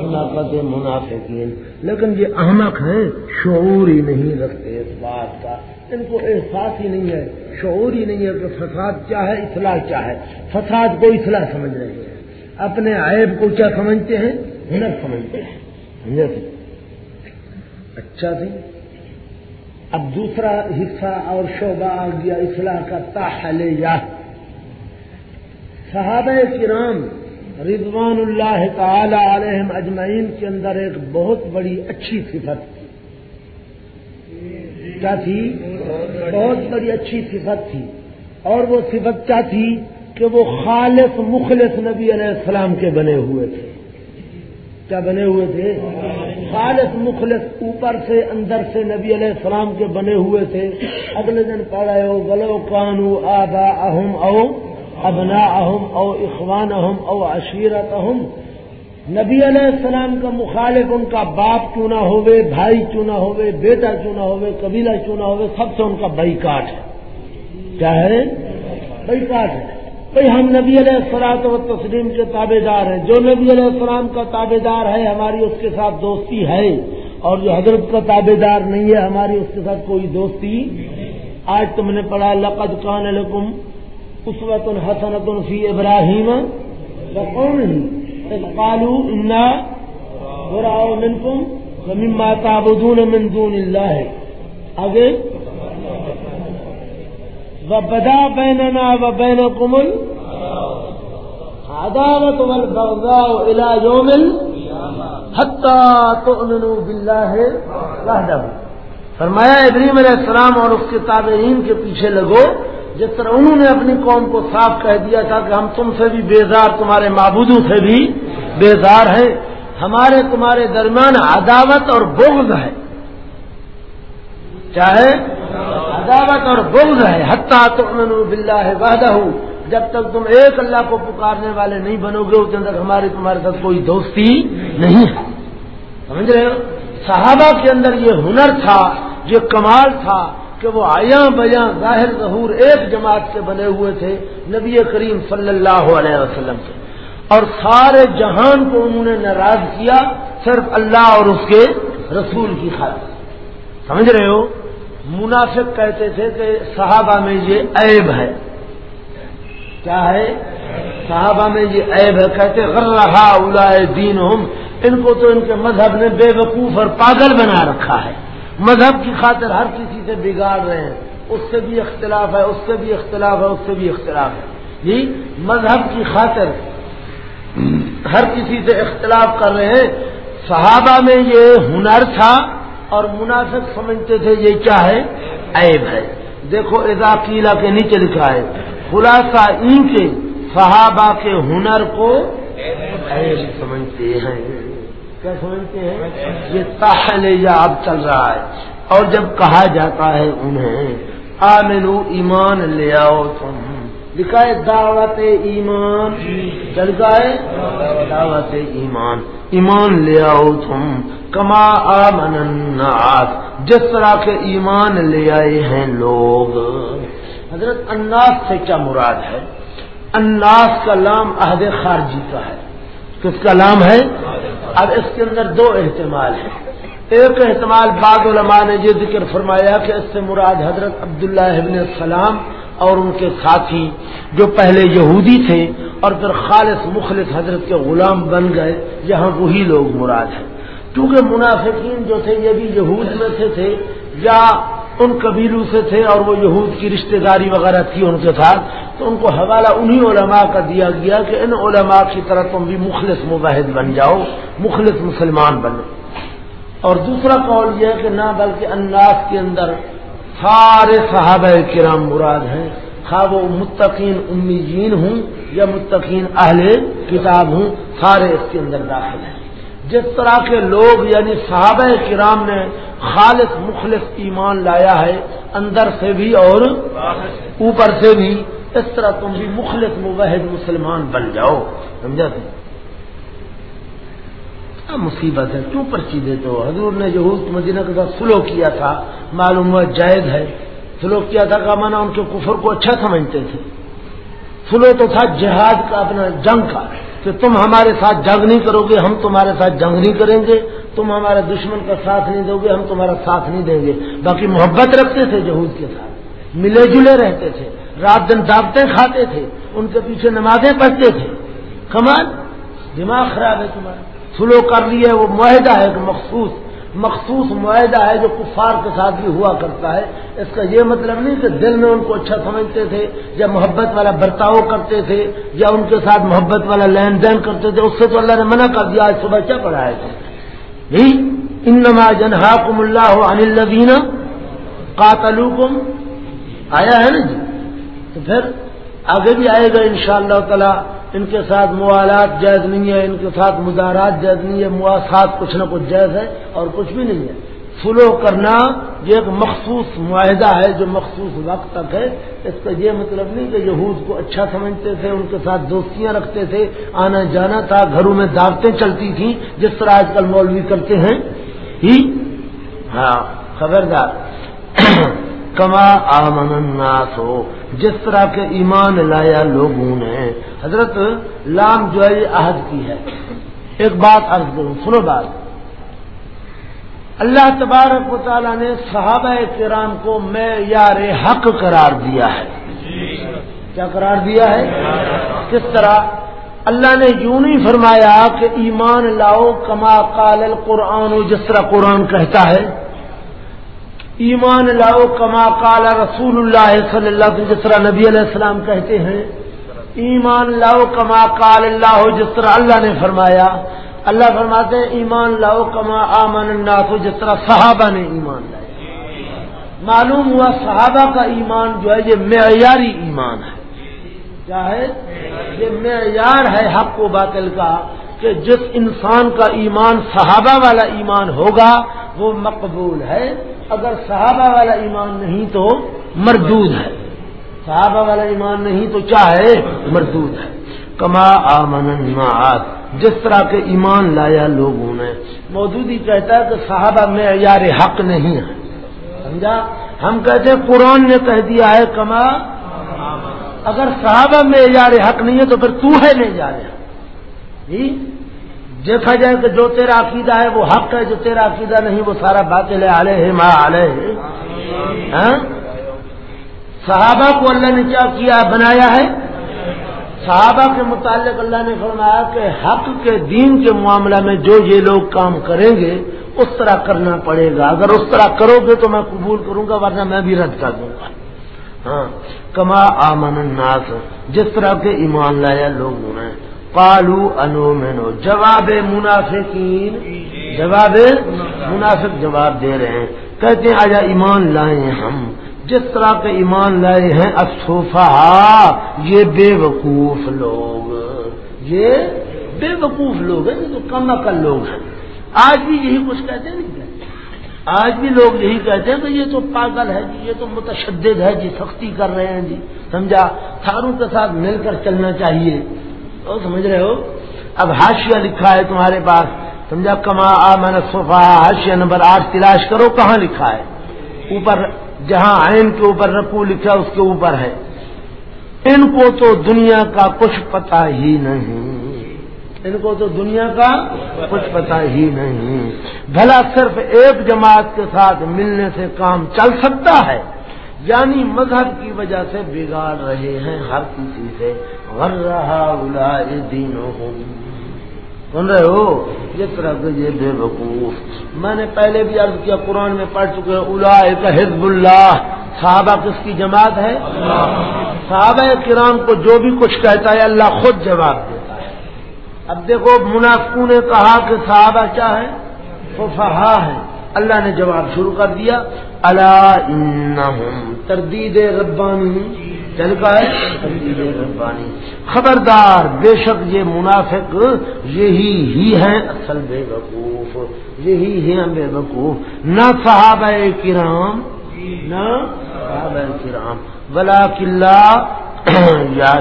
حماقت منافقین۔ لیکن یہ احمق ہیں، شعور ہی نہیں رکھتے اس بات کا۔ ان کو احساس ہی نہیں ہے، شعور ہی نہیں ہے کہ فساد کیا ہے، اصلاح کیا ہے۔ فساد کو اصلاح سمجھ رہے ہیں۔ اپنے عیب کو کیا سمجھتے ہیں؟ ہنر سمجھتے ہیں۔ اچھا جی اب دوسرا حصہ اور شعبہ آ گیا، اصلاح کا تاحلیہ۔ صحابہ کرام رضوان اللہ تعالی علیہم اجمعین کے اندر ایک بہت بڑی اچھی صفت تھی۔ کیا تھی؟ بہت بڑی اچھی صفت تھی۔ اور وہ صفت کیا تھی کہ وہ خالص مخلص نبی علیہ السلام کے بنے ہوئے تھے۔ کیا بنے ہوئے تھے؟ خالص مخلص اوپر سے اندر سے نبی علیہ السلام کے بنے ہوئے تھے۔ اگلے دن پڑھے ہو گلو کانو آبا اہم او ابنا اہم او اخوان اہم او عشیرت اہم نبی علیہ السلام کا مخالف ان کا باپ کیوں نہ ہوئے، بھائی کیوں نہ ہوئے، بیٹا کیوں نہ ہوئے، قبیلہ کیوں نہ ہوئے، سب سے ان کا بئی کاٹ ہے۔ کیا ہے؟ بئی کاٹ ہے۔ بھائی ہم نبی علیہ السلام و تسلیم کے تابے دار ہیں۔ جو نبی علیہ السلام کا تابے دار ہے، ہماری اس کے ساتھ دوستی ہے۔ اور جو حضرت کا تابے دار نہیں ہے، ہماری اس کے ساتھ کوئی دوستی۔ آج تم نے پڑھا، لقد کان لکم اسوت الحسنت فی ابراہیم کون کالو انا براؤ منکم مما تعبدون من دون اللہ۔ آگے۔ بدا بیننا و بین کمل عداوت والبغضاء الى يوم حتى تؤمنوا بالله وحده فرمایا ابراہیم علیہ السلام اور اس کے تابعین کے پیچھے لگو۔ جس طرح انہوں نے اپنی قوم کو صاف کہہ دیا تھا کہ ہم تم سے بھی بیزار، تمہارے معبودوں سے بھی بیزار ہیں، ہمارے تمہارے درمیان عداوت اور بغض ہے۔ چاہے عداوت اور بغض ہے۔ حتیٰ تو بلّہ ہے وحدہ، جب تک تم ایک اللہ کو پکارنے والے نہیں بنو گے اس اندر ہماری تمہارے ساتھ کوئی دوستی نہیں ہے۔ سمجھ رہے ہو؟ صحابہ کے اندر یہ ہنر تھا، یہ کمال تھا۔ کہ وہ آیا بیاں ظاہر ظہور ایک جماعت کے بنے ہوئے تھے، نبی کریم صلی اللہ علیہ وسلم کے۔ اور سارے جہان کو انہوں نے ناراض کیا صرف اللہ اور اس کے رسول کی خاطر۔ سمجھ رہے ہو؟ منافق کہتے تھے کہ صحابہ میں یہ عیب ہے۔ کیا ہے؟ صحابہ میں یہ عیب ہے۔ کہتے غر رہا الا دین ان کو تو ان کے مذہب نے بے وقوف اور پاگل بنا رکھا ہے۔ مذہب کی خاطر ہر کسی سے بگاڑ رہے ہیں۔ اس سے بھی اختلاف ہے، اس سے بھی اختلاف ہے، اس سے بھی اختلاف ہے۔ جی مذہب کی خاطر ہر کسی سے اختلاف کر رہے ہیں۔ صحابہ میں یہ ہنر تھا اور منافق سمجھتے تھے یہ کیا ہے؟ عیب ہے۔ دیکھو ادا کیلا کے نیچے لکھا ہے، خلاصہ ان کے صحابہ کے ہنر کو عیب سمجھتے ہیں۔ کیا سمجھتے ہیں؟ یہ تاحل یا اب چل رہا ہے۔ اور جب کہا جاتا ہے انہیں آمنو ایمان لے آؤ تم۔ لکھا ہے دعوت ایمان۔ چل کا ہے؟ دعوت ایمان۔ ایمان لے آؤ تم۔ کما آمن الناس جس طرح کے ایمان لے آئے ہیں لوگ۔ حضرت اناس سے کیا مراد ہے؟ اناس کا لام عہد خارجی کا ہے۔ کس کا لام ہے؟ اب اس کے اندر دو احتمال ہیں۔ ایک احتمال بعض علماء نے یہ ذکر فرمایا کہ اس سے مراد حضرت عبداللہ ابن السلام اور ان کے ساتھی جو پہلے یہودی تھے اور پھر خالص مخلص حضرت کے غلام بن گئے، یہاں وہی لوگ مراد ہیں۔ کیونکہ منافقین جو تھے، یہ بھی یہود میں سے تھے، یا ان قبیلوں سے تھے اور وہ یہود کی رشتہ داری وغیرہ تھی ان کے ساتھ، تو ان کو حوالہ انہی علماء کا دیا گیا کہ ان علماء کی طرح تم بھی مخلص مباحد بن جاؤ، مخلص مسلمان بنے اور دوسرا قول یہ ہے کہ نہ بلکہ انداز کے اندر سارے صحابہ کرام مراد ہیں۔ خواہ وہ متقین امیدین ہوں یا متقین اہل کتاب ہوں، سارے اس کے اندر داخل ہیں۔ جس طرح کے لوگ یعنی صحابہ کرام نے خالص مخلص ایمان لایا ہے، اندر سے بھی اور اوپر سے بھی۔ اس طرح تم بھی مخلص مبحد مسلمان بن جاؤ۔ سمجھا تم؟ مصیبت ہے؟ کیوں پرچی دیتے ہو؟ حضور نے جو مدینہ کے ساتھ سلو کیا تھا۔ معلوم ہوا جائز ہے۔ سلو کیا تھا کہ ان کے کفر کو اچھا سمجھتے تھے۔ سلو تو تھا جہاد کا، اپنا جنگ کا۔ کہ تم ہمارے ساتھ جنگ نہیں کرو گے، ہم تمہارے ساتھ جنگ نہیں کریں گے۔ تم ہمارے دشمن کا ساتھ نہیں دو گے، ہم تمہارا ساتھ نہیں دیں گے۔ باقی محبت رکھتے تھے یہود کے ساتھ، ملے جلے رہتے تھے، رات دن دعوتیں کھاتے تھے، ان کے پیچھے نمازیں پڑھتے تھے۔ کمال، دماغ خراب ہے تمہارا۔ سلو کر لیے، وہ معاہدہ ہے، ایک مخصوص مخصوص معاہدہ ہے جو کفار کے ساتھ بھی ہوا کرتا ہے۔ اس کا یہ مطلب نہیں کہ دل میں ان کو اچھا سمجھتے تھے یا محبت والا برتاؤ کرتے تھے یا ان کے ساتھ محبت والا لین دین کرتے تھے۔ اس سے تو اللہ نے منع کر دیا، آج صبح کیا پڑھا تھے انما جنہا کم اللہ انل الدین قاتلو کم آیا ہے نا جی؟ تو پھر آگے بھی آئے گا انشاءاللہ شاء اللہ تعالی۔ ان کے ساتھ موالات جائز نہیں ہے، ان کے ساتھ مزارات جائز نہیں ہے، مواسات کچھ نہ کچھ جائز ہے اور کچھ بھی نہیں ہے۔ فلو کرنا یہ ایک مخصوص معاہدہ ہے، جو مخصوص وقت تک ہے۔ اس کا یہ مطلب نہیں کہ یہود کو اچھا سمجھتے تھے، ان کے ساتھ دوستیاں رکھتے تھے، آنا جانا تھا، گھروں میں دعوتیں چلتی تھیں، جس طرح آج کل مولوی کرتے ہیں۔ ہی؟ ہاں خبردار۔ کما آمن الناس ہو جس طرح کے ایمان لایا لوگوں نے۔ حضرت لام جو ہے یہ عہد کی ہے۔ ایک بات عرض کروں، سنو بات۔ اللہ تبارک و تعالیٰ نے صحابہ کرام کو میں یار حق قرار دیا ہے۔ کیا قرار دیا ہے؟ کس طرح؟ اللہ نے یوں نہیں فرمایا کہ ایمان لاؤ کما کال القرآن، جس طرح قرآن کہتا ہے۔ ایمان لاؤ کما کالا رسول اللہ صلی اللہ علیہ جس طرح نبی علیہ السلام کہتے ہیں، ایمان لاؤ کما کال اللہ، جس طرح اللہ نے فرمایا۔ اللہ فرماتے ہیں، ایمان لاؤ کما آمن اللہ جس طرح صحابہ نے ایمان لایا معلوم ہوا صحابہ کا ایمان جو ہے، یہ معیاری ایمان ہے۔ کیا ہے؟ یہ معیار ہے حق و باطل کا، کہ جس انسان کا ایمان صحابہ والا ایمان ہوگا، وہ مقبول ہے۔ اگر صحابہ والا ایمان نہیں تو مردود ہے۔ صحابہ والا ایمان نہیں تو کیا ہے؟ مردود ہے۔ کما آمن جس طرح کے ایمان لایا لوگوں نے۔ موجودی کہتا ہے کہ صحابہ میں یار حق نہیں ہے۔ سمجھا؟ ہم کہتے ہیں قرآن نے کہہ دیا ہے کما اگر صحابہ میں یار حق نہیں ہے تو پھر تو ہے نہیں جا رہا جی؟ دیکھا جائے کہ جو تیرا عقیدہ ہے وہ حق ہے، جو تیرا عقیدہ نہیں، وہ سارا باطل ہے آلے ہے ماں آلے صحابہ کو اللہ نے کیا کیا، بنایا ہے؟ صحابہ کے متعلق اللہ نے فرمایا کہ حق کے دین کے معاملہ میں جو یہ لوگ کام کریں گے، اس طرح کرنا پڑے گا۔ اگر اس طرح کرو گے تو میں قبول کروں گا، ورنہ میں بھی رد کر دوں گا۔ ہاں؟ کما آمن الناس۔ جس طرح کے ایمان لایا لوگوں نے پالو انو مینو جواب منافقین، جواب منافق جواب دے رہے ہیں۔ کہتے ہیں آجا ایمان لائے ہم؟ جس طرح کے ایمان لائے ہیں افسوفا یہ بے وقوف لوگ۔ یہ بے وقوف لوگ ہیں، یہ تو کم عقل لوگ ہیں۔ آج بھی یہی کچھ کہتے ہیں، نہیں آج بھی لوگ یہی کہتے ہیں کہ یہ تو پاگل ہے جی یہ تو متشدد ہے جی سختی کر رہے ہیں جی۔ سمجھا؟ تھاروں کے ساتھ مل کر چلنا چاہیے۔ تو سمجھ رہے ہو؟ اب ہاشیہ لکھا ہے تمہارے پاس۔ سمجھا؟ کما آ میں نے صوفا ہاشیہ نمبر آٹھ، تلاش کرو کہاں لکھا ہے۔ اوپر، جہاں عین کے اوپر رقو لکھا، اس کے اوپر ہے۔ ان کو تو دنیا کا کچھ پتا ہی نہیں۔ ان کو تو دنیا کا کچھ پتا ہی نہیں۔ بھلا صرف ایک جماعت کے ساتھ ملنے سے کام چل سکتا ہے یعنی مذہب کی وجہ سے بگاڑ رہے ہیں ہر کسی سے۔ غر رہا دین سن رہے ہو؟ یہ طرح یہ بے وقوف۔ میں نے پہلے بھی عرض کیا، قرآن میں پڑھ چکے الا حزب اللہ۔ صحابہ کس کی جماعت ہے؟ صحابہ کرام کو جو بھی کچھ کہتا ہے، اللہ خود جواب دیتا ہے۔ اب دیکھو، منافقوں نے کہا کہ صحابہ کیا ہے وہ فہا ہے اللہ نے جواب شروع کر دیا اللہ تردید ربانی۔ چل کا ہے ربانی خبردار، بے شک یہ منافق یہی ہی ہیں۔ اصل بے وقوف، یہی ہیں بے وقوف۔ نہ صحابہ کرام، نہ صحابہ کرام۔ ولا قلعہ یا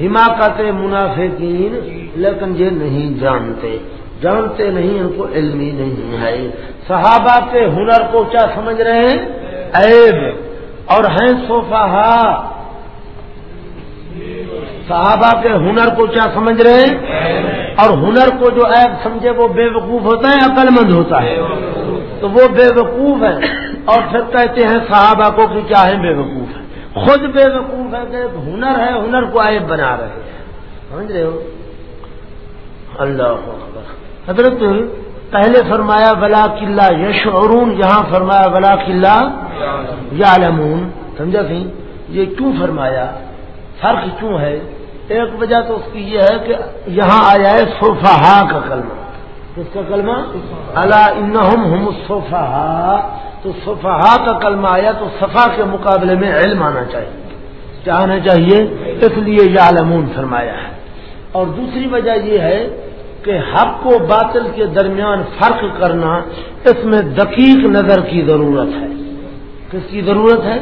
حماقت منافقین لیکن یہ نہیں جانتے۔ جانتے نہیں، ان کو علمی نہیں ہے۔ صحابہ کے ہنر کو کیا سمجھ رہے ہیں؟ عیب۔ اور ہیں صوفہ صحابہ کے ہنر کو کیا سمجھ رہے ہیں؟ اور ہنر کو جو ایپ سمجھے وہ بے وقوف ہوتا ہے، عقل مند ہوتا ہے۔ تو وہ بے وقوف ہے اور پھر کہتے ہیں صحابہ کو کہ کیا ہے بے وقوف؟ ہے خود بے وقوف ہے کہ ہنر ہے، ہنر کو عیب بنا رہے ہیں۔ سمجھ رہے ہو؟ اللہ حضرت پہلے فرمایا بلا قلعہ یش یہاں فرمایا بلا قلعہ یا لمون سمجھا سی یہ کیوں فرمایا؟ فرق کیوں ہے؟ ایک وجہ تو اس کی یہ ہے کہ یہاں آیا ہے صوفہ کا کلمہ۔ کس کا کلمہ؟ اللہ ہم صوفہ تو صفحہ کا کلمہ آیا تو صفا کے مقابلے میں علم آنا چاہیے۔ کیا آنا چاہیے، اس لیے یہ فرمایا ہے۔ اور دوسری وجہ یہ ہے کہ حق و باطل کے درمیان فرق کرنا اس میں دقیق نظر کی ضرورت ہے۔ کس کی ضرورت ہے؟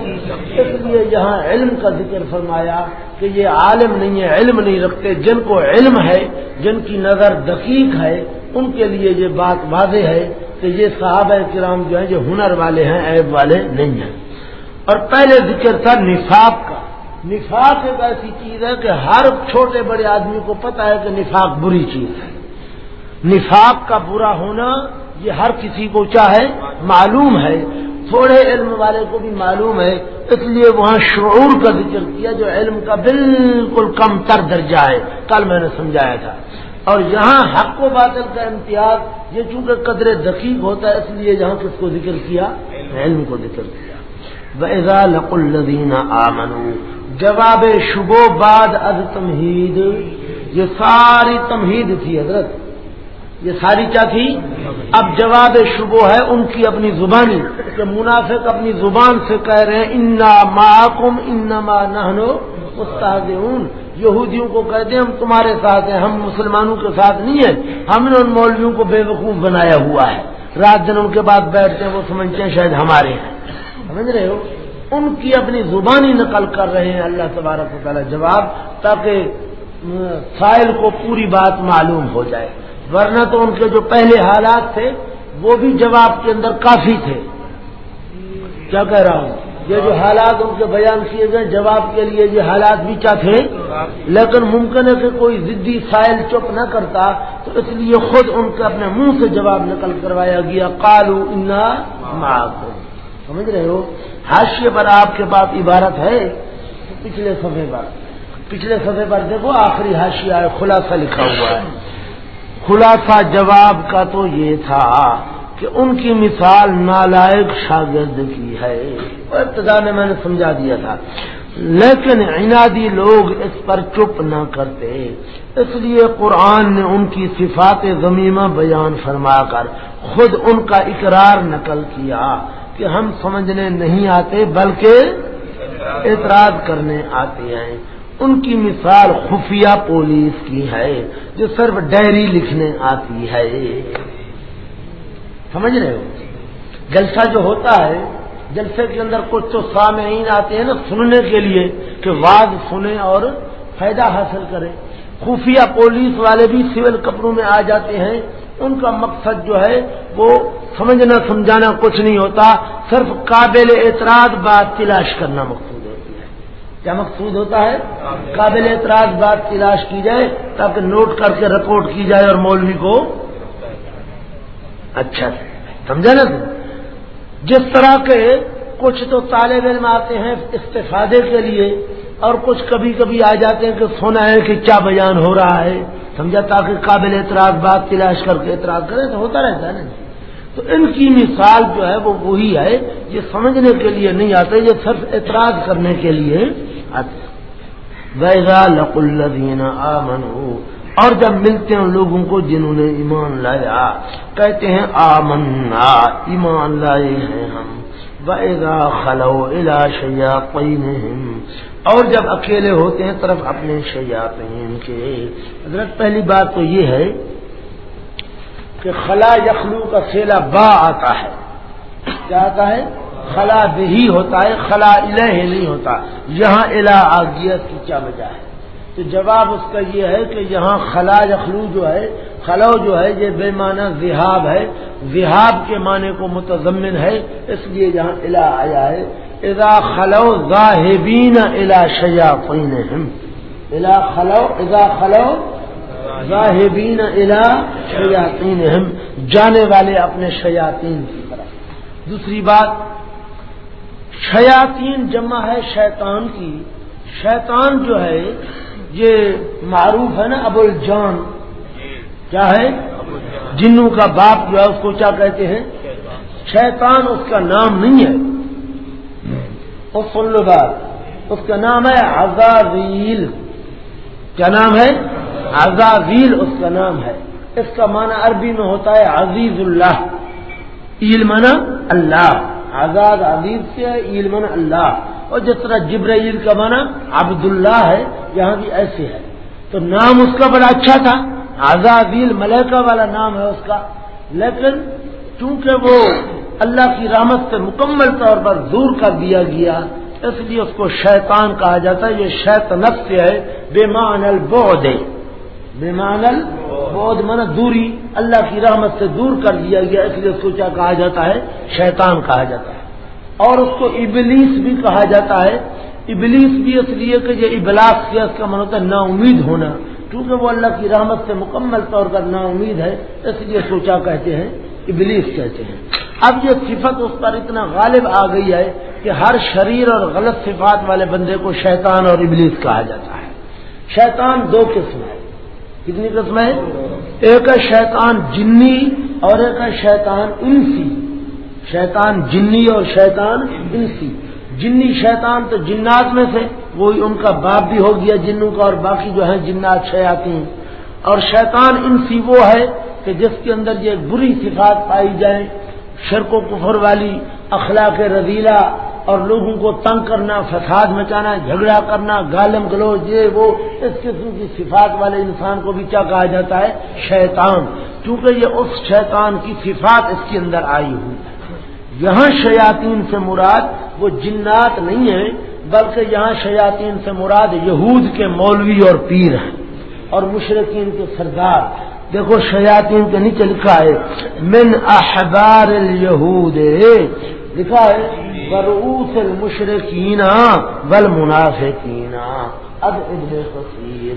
اس لیے یہاں علم کا ذکر فرمایا کہ یہ عالم نہیں ہے، علم نہیں رکھتے۔ جن کو علم ہے، جن کی نظر دقیق ہے، ان کے لیے یہ بات واضح ہے کہ یہ صحابہ کرام جو ہیں جو ہنر والے ہیں، عیب والے نہیں ہیں۔ اور پہلے ذکر تھا نفاق کا۔ نفاق ایک ایسی چیز ہے کہ ہر چھوٹے بڑے آدمی کو پتا ہے کہ نفاق بری چیز ہے۔ نفاق کا برا ہونا یہ ہر کسی کو چاہے معلوم ہے تھوڑے علم والے کو بھی معلوم ہے اس لیے وہاں شعور کا ذکر کیا جو علم کا بالکل کم تر درجہ ہے۔ کل میں نے سمجھایا تھا۔ اور یہاں حق و باطل کا امتیاز یہ چونکہ قدر دقیق ہوتا ہے، اس لیے جہاں کس کو ذکر کیا؟ علم کو ذکر کیا۔ ویزا لق الدین آمن جواب شبو بعد از تمہید۔ یہ ساری تمہید تھی حضرت۔ یہ ساری کیا تھی؟ اب جواب شبو ہے ان کی اپنی زبانی کہ منافق اپنی زبان سے کہہ رہے ہیں، انا محکم انما نہنو استاد یہودیوں کو کہتے ہیں ہم تمہارے ساتھ ہیں، ہم مسلمانوں کے ساتھ نہیں ہیں، ہم نے ان مولویوں کو بے وقوف بنایا ہوا ہے۔ رات دن ان کے بعد بیٹھتے ہیں، وہ سمجھتے ہیں شاید ہمارے ہیں۔ سمجھ رہے ہو؟ ان کی اپنی زبانی نقل کر رہے ہیں اللہ تبارک و تعالیٰ جواب، تاکہ سائل کو پوری بات معلوم ہو جائے۔ ورنہ تو ان کے جو پہلے حالات تھے، وہ بھی جواب کے اندر کافی تھے۔ کیا کہہ رہا ہوں؟ یہ جو حالات ان کے بیان کیے گئے، جواب کے لیے یہ حالات بھی کیا تھے؟ لیکن ممکن ہے کہ کوئی ضدی سائل چپ نہ کرتا، تو اس لیے خود ان کے اپنے منہ سے جواب نکل کروایا گیا۔ کالو انا سمجھ رہے ہو؟ حاشیے پر آپ کے پاس عبارت ہے۔ پچھلے صفحے پر۔ پچھلے صفحے پر دیکھو، آخری حاشیہ خلاصہ لکھا ہوا ہے۔ خلاصہ جواب کا تو یہ تھا کہ ان کی مثال نالائق شاگرد کی ہے۔ ابتدا نے میں نے سمجھا دیا تھا۔ لیکن عنادی لوگ اس پر چپ نہ کرتے۔ اس لیے قرآن نے ان کی صفات ضمیمہ بیان فرما کر خود ان کا اقرار نقل کیا کہ ہم سمجھنے نہیں آتے بلکہ اعتراض کرنے آتے ہیں۔ ان کی مثال خفیہ پولیس کی ہے، جو صرف ڈائری لکھنے آتی ہے۔ سمجھ رہے ہو؟ جلسہ جو ہوتا ہے، جلسے کے اندر کچھ تو سامعین آتے ہیں نا سننے کے لیے، کہ واد سنیں اور فائدہ حاصل کریں خفیہ پولیس والے بھی سول کپڑوں میں آ جاتے ہیں۔ ان کا مقصد جو ہے، وہ سمجھنا سمجھانا کچھ نہیں ہوتا، صرف قابل اعتراض بات تلاش کرنا مقصود کیا مقصود ہوتا ہے؟ قابل اعتراض بات تلاش کی جائے تاکہ نوٹ کر کے رپورٹ کی جائے اور مولوی کو۔ اچھا سمجھا نا جس طرح کے کچھ تو طالب علم آتے ہیں استفادے کے لیے اور کچھ کبھی کبھی آ جاتے ہیں کہ سونا ہے کہ کیا بیان ہو رہا ہے، سمجھا؟ تاکہ قابل اعتراض بات تلاش کر کے اعتراض کرے تو ہوتا رہتا ہے نا جی۔ تو ان کی مثال جو ہے وہ وہی ہے، یہ سمجھنے کے لیے نہیں آتے، یہ صرف اعتراض کرنے کے لیے۔ ویزا لق الدین آمن اور جب ملتے ہیں لوگوں کو جنہوں نے ایمان لایا، کہتے ہیں آمنا، ایمان لائے ہیں ہم. ویزا خلو الا شیا اور جب اکیلے ہوتے ہیں طرف اپنے شیاطین کے. حضرت، پہلی بات تو یہ ہے کہ خلا یخلو کا سیلا با آتا ہے. کیا آتا ہے؟ خلا دہی ہوتا ہے، خلا الہ نہیں ہوتا۔ یہاں الہ آگیت کی کیا وجہ ہے؟ تو جواب اس کا یہ ہے کہ یہاں خلا یخلو جو ہے، خلو جو ہے، یہ بے معنی زہاب ہے۔ زہاب کے معنی کو متضمن ہے، اس لیے یہاں الہ آیا ہے۔ اذا خلو ذاہبین الا شیا الا خلو، اذا خلو ظاہبین الا شیاطین جانے والے اپنے شیاطین کی طرف۔ دوسری بات شیاطین جمع ہے شیطان کی۔ شیطان جو ہے، یہ معروف ہے نا ابو الجان۔ کیا ہے؟ جنوں کا باپ جو ہے، اس کو کیا کہتے ہیں؟ شیطان، اس کا نام نہیں ہے۔ اس سن لو بات اس کا نام ہے عزازیل۔ کیا نام ہے؟ عزازیل، اس کا نام ہے۔ اس کا معنی عربی میں ہوتا ہے عزیز اللہ۔ ایل منا اللہ۔ آزاد عزیز سے ایل اللہ۔ اور جس طرح جبرائیل کا معنی عبد اللہ ہے، یہاں بھی ایسے ہے۔ تو نام اس کا بڑا اچھا تھا۔ آزادیل ملیکہ والا نام ہے اس کا۔ لیکن چونکہ وہ اللہ کی رحمت سے مکمل طور پر دور کر دیا گیا، اس لیے اس کو شیطان کہا جاتا ہے۔ یہ شیط نفس ہے۔ بے مان البود بے مان البود من دوری اللہ کی رحمت سے دور کر دیا گیا، اس لیے اس کو کیا کہا جاتا ہے؟ شیطان کہا جاتا ہے۔ اور اس کو ابلیس بھی کہا جاتا ہے۔ ابلیس بھی اس لیے کہ یہ ابلاس کیا، اس کا من ہوتا ہے نا امید ہونا۔ کیونکہ وہ اللہ کی رحمت سے مکمل طور پر نا امید ہے، اس لیے سوچا کہتے ہیں؟ ابلیس کہتے ہیں۔ اب یہ صفت اس پر اتنا غالب آ گئی ہے کہ ہر شریر اور غلط صفات والے بندے کو شیطان اور ابلیس کہا جاتا ہے۔ شیطان دو قسم ہے۔ کتنی قسم ہے ایک ہے شیطان جنی اور ایک ہے شیطان انسی۔ شیطان جنی اور شیطان انسی۔ جنی شیطان تو جنات میں سے، وہی ان کا باپ بھی ہو گیا جنوں کا اور باقی جو ہیں جنات شیاتی اور شیطان انسی وہ ہے کہ جس کے اندر یہ بری صفات پائی جائیں، شرک و کفر والی، اخلاق رضیلا اور لوگوں کو تنگ کرنا، فساد مچانا، جھگڑا کرنا گالم گلوچ، یہ وہ اس قسم کی صفات والے انسان کو بھی کیا کہا جاتا ہے؟ شیطان۔ کیونکہ یہ اس شیطان کی صفات اس کے اندر آئی ہوئی ہے یہاں شیاطین سے مراد وہ جنات نہیں ہیں، بلکہ یہاں شیاطین سے مراد یہود کے مولوی اور پیر ہیں۔ اور مشرقین کے سردار۔ دیکھو شیاطین کے نیچے لکھا ہے، من احبار الیہود۔ لکھا ہے بروس المشرقین بل منافقین اب ابن کثیر۔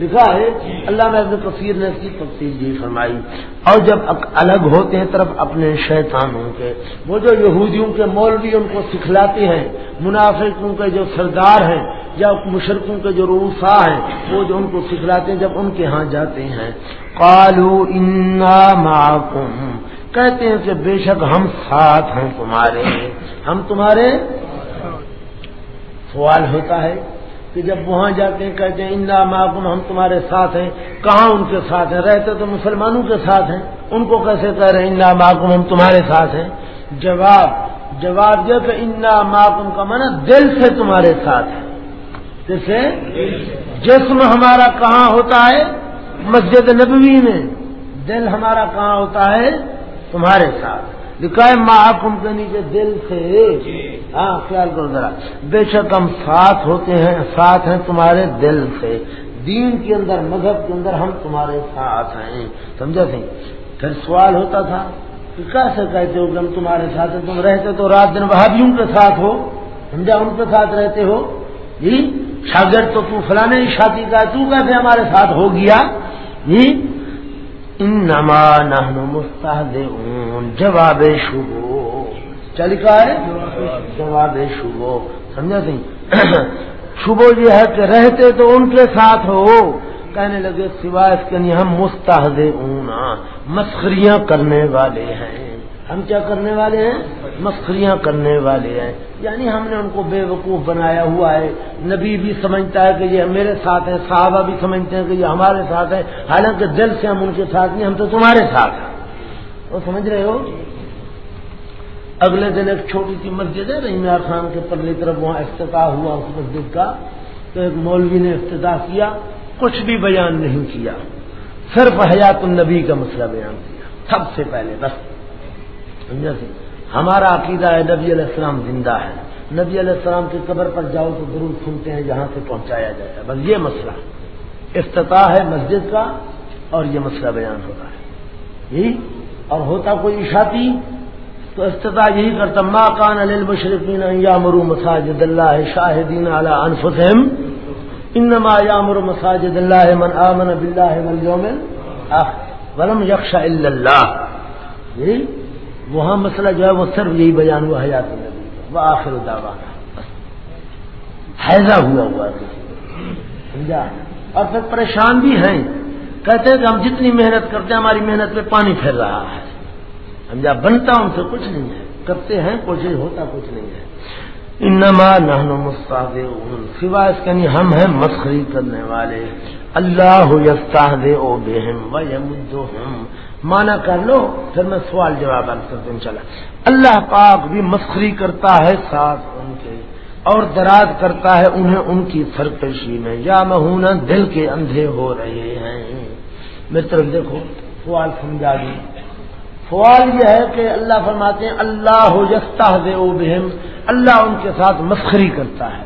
لکھا ہے، اللہ میں ابن کثیر نے اس کی تفصیل جی فرمائی۔ اور جب الگ ہوتے ہیں طرف اپنے شیطانوں کے، وہ جو یہودیوں کے مولوی ان کو سکھلاتے ہیں، منافقوں کے جو سردار ہیں، یا مشرقوں کے جو روسا ہیں، وہ جو ان کو سکھلاتے ہیں جب ان کے ہاں جاتے ہیں۔ کالو انا معکم کہتے ہیں کہ بے شک ہم ساتھ ہیں تمہارے ہم تمہارے سوال ہوتا ہے کہ جب وہاں جاتے ہیں، کہتے ہیں اندا معقوم ہم تمہارے ساتھ ہیں۔ کہاں ان کے ساتھ ہیں؟ رہتے تو مسلمانوں کے ساتھ ہیں۔ ان کو کیسے کہہ رہے ہیں اندا معقوم ہم تمہارے ساتھ ہیں؟ جواب جواب دے کہ اندا معقوم کا من دل سے تمہارے ساتھ ہے جیسے، جسم ہمارا کہاں ہوتا ہے؟ مسجد نبوی میں۔ دل ہمارا کہاں ہوتا ہے؟ تمہارے ساتھ۔ لکھا ہے محکم کے نیچے دل سے۔ ہاں خیال کرو ذرا۔ بے شک ہم ساتھ ہوتے ہیں ساتھ ہیں تمہارے دل سے۔ دین کے اندر مذہب کے اندر ہم تمہارے ساتھ ہیں۔ سمجھا سی پھر سوال ہوتا تھا کہ کیسے کہتے ہو کہ ہم تمہارے ساتھ ہیں؟ تم رہتے تو رات دن بہادیوں کے ساتھ ہو سمجھا ان کے ساتھ رہتے ہو؟ جی شاگرد تو تو فلانے شادی کا تو کیسے ہمارے ساتھ ہو گیا؟ جی انما نحن مستهزئون. جواب شبو. چل کا ہے؟ جواب شبو. سمجھا سی شبو یہ ہے کہ رہتے تو ان کے ساتھ ہو. کہنے لگے سوائے اس کے لیے ہم مستحدون مسخریاں کرنے والے ہیں. ہم کیا کرنے والے ہیں؟ مسخریاں کرنے والے ہیں۔ یعنی ہم نے ان کو بے وقوف بنایا ہوا ہے۔ نبی بھی سمجھتا ہے کہ یہ میرے ساتھ ہیں، صحابہ بھی سمجھتے ہیں کہ یہ ہمارے ساتھ ہے حالانکہ دل سے ہم ان کے ساتھ نہیں، ہم تو تمہارے ساتھ ہیں۔ وہ سمجھ رہے ہو؟ اگلے دن ایک چھوٹی سی مسجد ہے رحیمیار خان کے پرلی طرف وہاں افتتاح ہوا اس مسجد کا۔ تو ایک مولوی نے افتتاح کیا، کچھ بھی بیان نہیں کیا۔ صرف حیات النبی کا مسئلہ بیان کیا، سب سے پہلے بس۔ سمجھا سی؟ ہمارا عقیدہ ہے نبی علیہ السلام زندہ ہے۔ نبی علیہ السلام کی قبر پر جاؤ تو ضرور سنتے ہیں جہاں سے پہنچایا جائے گا بس یہ مسئلہ۔ افتتاح ہے مسجد کا اور یہ مسئلہ بیان ہوتا ہے۔ یہی؟ اور ہوتا کوئی اشاتی تو افتتاح یہی کرتا۔ ما کان علی المشرقین یا مرو مساجد اللہ شاہدین علی انفسہم، انما یامر مساجد اللہ من آمن باللہ والیوم ولم یکشا اللہ۔ یہی؟ وہاں مسئلہ جو ہے وہ صرف یہی بیان ہوا حیات النبی وہ آخر دعوا حیضہ ہوا ہوا سمجھا؟ اور پھر پریشان بھی ہیں۔ کہتے ہیں کہ ہم جتنی محنت کرتے ہیں، ہماری محنت پہ پانی پھیر رہا ہے۔ سمجھا؟ بنتا ان سے کچھ نہیں ہے۔ کرتے ہیں، کوشش ہوتا کچھ نہیں ہے۔ انما نہن مستاد سوائے اس کے نہیں، ہم ہیں مسخری کرنے والے۔ اللہ دے او بہم و یمدو مانا کر لو، پھر میں سوال جواب کرتے ہیں چلا اللہ پاک بھی مسخری کرتا ہے، ساتھ ان کے، اور دراز کرتا ہے انہیں ان کی سرکشی میں۔ یا مہونا دل کے اندھے ہو رہے ہیں۔ میری طرف دیکھو، سوال سمجھا دی۔ سوال یہ ہے کہ اللہ فرماتے ہیں، اللہ ہو جستا دے بہم، اللہ ان کے ساتھ مسخری کرتا ہے۔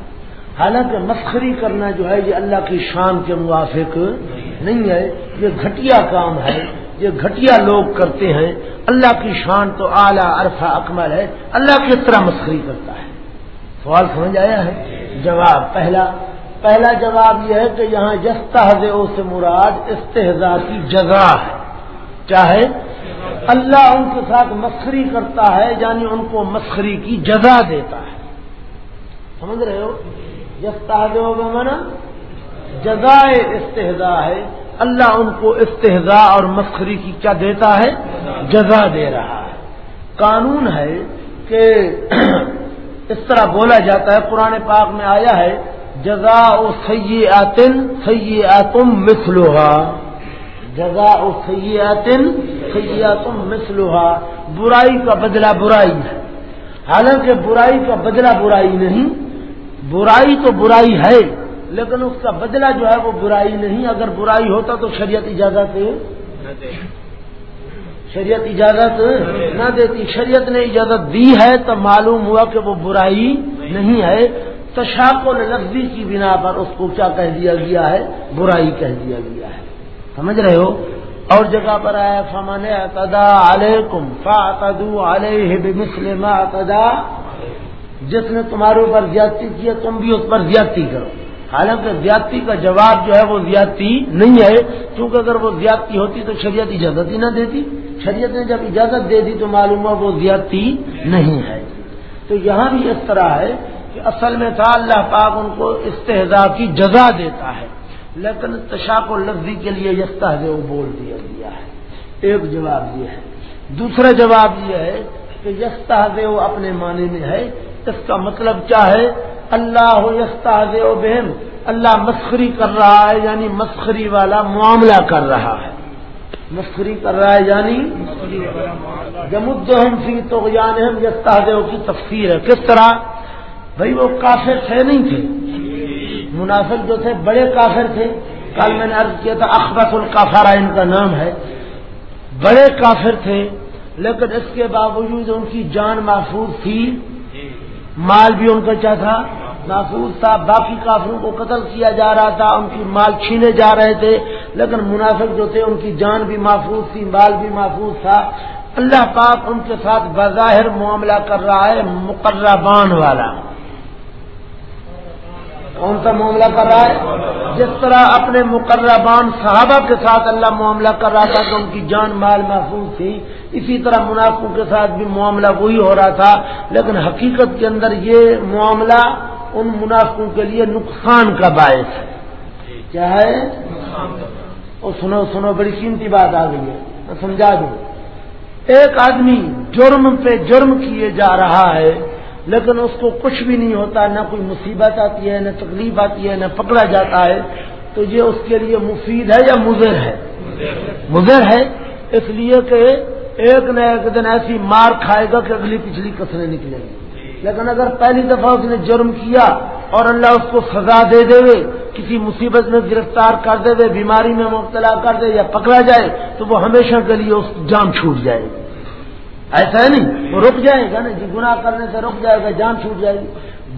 حالانکہ مسخری کرنا جو ہے، یہ اللہ کی شان کے موافق نہیں ہے، یہ گھٹیا کام ہے۔ یہ گھٹیا لوگ کرتے ہیں، اللہ کی شان تو اعلیٰ عرفہ اکمل ہے، اللہ کس طرح مسخری کرتا ہے۔ سوال سمجھ آیا ہے؟ جواب پہلا پہلا جواب یہ ہے کہ یہاں جستا سے مراد استحزا کی جگہ ہے۔ چاہے اللہ ان کے ساتھ مسخری کرتا ہے یعنی ان کو مسخری کی جزا دیتا ہے۔ سمجھ رہے ہو؟ جستا میں منا جزائے استحضا ہے۔ اللہ ان کو استحضا اور مسخری کی کیا دیتا ہے؟ جزا دے رہا ہے۔ قانون ہے کہ اس طرح بولا جاتا ہے پرانے پاک میں آیا ہے جزا او سی آتن سی آتم مسلوہا جزا او سیاتن سیاتم مسلوہا برائی کا بدلہ برائی ہے۔ حالانکہ برائی کا بدلہ برائی نہیں، برائی تو برائی ہے۔ لیکن اس کا بدلہ جو ہے وہ برائی نہیں اگر برائی ہوتا تو شریعت اجازت شریعت اجازت نہ دیتی۔ شریعت نے اجازت دی ہے تو معلوم ہوا کہ وہ برائی نہیں ہے۔ تشاق و لفظی کی بنا پر اس کو کیا کہہ دیا گیا ہے؟ برائی کہہ دیا گیا ہے۔ سمجھ رہے ہو؟ اور جگہ پر آیا فمن اعتدا علیکم فاعتدوا علیہ بمثل ما اعتدا جس نے تمہارے اوپر زیادتی کیا تم بھی اس پر زیادتی کرو۔ حالانکہ زیادتی کا جواب جو ہے وہ زیادتی نہیں ہے کیونکہ اگر وہ زیادتی ہوتی تو شریعت اجازت ہی نہ دیتی۔ شریعت نے جب اجازت دے دی تو معلوم ہوا وہ زیادتی نہیں ہے۔ تو یہاں بھی اس طرح ہے کہ اصل میں تھا، اللہ پاک ان کو استحضا کی جزا دیتا ہے۔ لیکن تشاق و لفظی کے لیے یستا وہ بول دیا گیا ہے۔ ایک جواب یہ ہے۔ دوسرا جواب یہ ہے کہ یستا وہ اپنے معنی میں ہے اس کا مطلب کیا ہے؟ اللہ ہو و بہن اللہ مسخری کر رہا ہے یعنی مسخری والا معاملہ کر رہا ہے۔ مسخری کر رہا ہے یعنی جمد فی تو یعنی ہم کی تفسیر ہے۔ کس طرح؟ بھائی وہ کافر تھے نہیں تھے؟ منافق جو تھے بڑے کافر تھے۔ کل میں نے عرض کیا تھا اخبت القافارا ان کا نام ہے۔ بڑے کافر تھے، لیکن اس کے باوجود ان کی جان محفوظ تھی۔ مال بھی ان کا کیا تھا؟ محفوظ تھا۔ باقی کافروں کو قتل کیا جا رہا تھا، ان کی مال چھینے جا رہے تھے، لیکن منافق جو تھے، ان کی جان بھی محفوظ تھی، مال بھی محفوظ تھا۔ اللہ پاک ان کے ساتھ بظاہر معاملہ کر رہا ہے، مقربان والا۔ کون سا معاملہ کر رہا ہے؟ جس طرح اپنے مقربان صحابہ کے ساتھ اللہ معاملہ کر رہا تھا کہ ان کی جان مال محفوظ تھی، اسی طرح منافقوں کے ساتھ بھی معاملہ وہی ہو رہا تھا، لیکن حقیقت کے اندر یہ معاملہ ان منافقوں کے لیے نقصان کا باعث ہے۔ کیا ہے؟ وہ سنو سنو، بڑی قیمتی بات آ گئی ہے، میں سمجھا دوں۔ ایک آدمی جرم پہ جرم کیے جا رہا ہے لیکن اس کو کچھ بھی نہیں ہوتا، نہ کوئی مصیبت آتی ہے، نہ تکلیف آتی ہے، نہ پکڑا جاتا ہے۔ تو یہ اس کے لیے مفید ہے یا مضر ہے؟ مضر ہے۔ اس لیے کہ ایک نہ ایک دن ایسی مار کھائے گا کہ اگلی پچھلی کسریں نکلیں گی۔ لیکن اگر پہلی دفعہ اس نے جرم کیا اور اللہ اس کو سزا دے دے کسی مصیبت میں گرفتار کر دے بیماری میں مبتلا کر دے یا پکڑا جائے، تو وہ ہمیشہ کے لیے اس جان چھوٹ جائے گی۔ ایسا ہے نہیں وہ رک جائے گا نا جی گنا کرنے سے رک جائے گا، جان چھوٹ جائے گی۔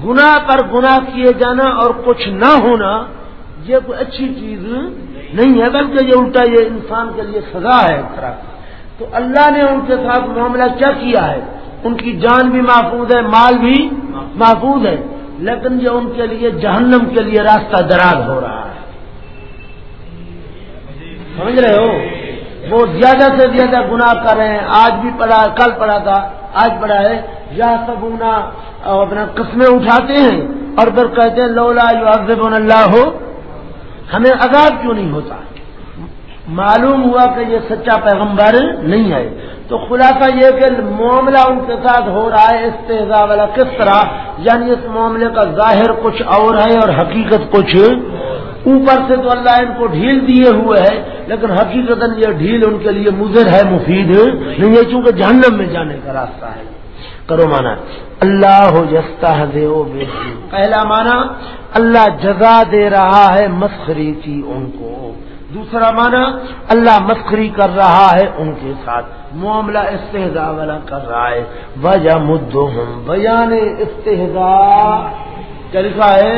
گنا پر گنا کیے جانا اور کچھ نہ ہونا یہ کوئی اچھی چیز نہیں ہے، بلکہ یہ الٹا یہ انسان کے لیے سزا ہے طرح تو اللہ نے ان کے ساتھ معاملہ کیا کیا ہے؟ ان کی جان بھی محفوظ ہے، مال بھی محفوظ ہے، لیکن یہ ان کے لیے جہنم کے لیے راستہ دراز ہو رہا ہے۔ سمجھ رہے ہو؟ وہ زیادہ سے زیادہ گناہ کر رہے ہیں۔ آج بھی پڑھا کل پڑھا تھا، آج پڑھا ہے۔ یا سب اپنا قسمیں اٹھاتے ہیں اور پھر کہتے ہیں، لولا یو اللہ ہو ہمیں عذاب کیوں نہیں ہوتا؟ معلوم ہوا کہ یہ سچا پیغمبر نہیں ہے تو خلاصہ یہ کہ معاملہ ان کے ساتھ ہو رہا ہے استحضا والا کس طرح؟ یعنی اس معاملے کا ظاہر کچھ اور ہے اور حقیقت کچھ اوپر سے تو اللہ ان کو ڈھیل دیے ہوئے ہے لیکن حقیقت یہ ڈھیل ان کے لیے مضر ہے، مفید نہیں ہے، چونکہ جہنم میں جانے کا راستہ ہے۔ کرو مانا، اللہ ہو جستا پہلا مانا، اللہ جزا دے رہا ہے مسخری کی ان کو۔ دوسرا مانا، اللہ مسخری کر رہا ہے ان کے ساتھ۔ معاملہ استحضا والا کر رہا ہے۔ وجہ مدو ہم بیان استحضا طریقہ ہے؟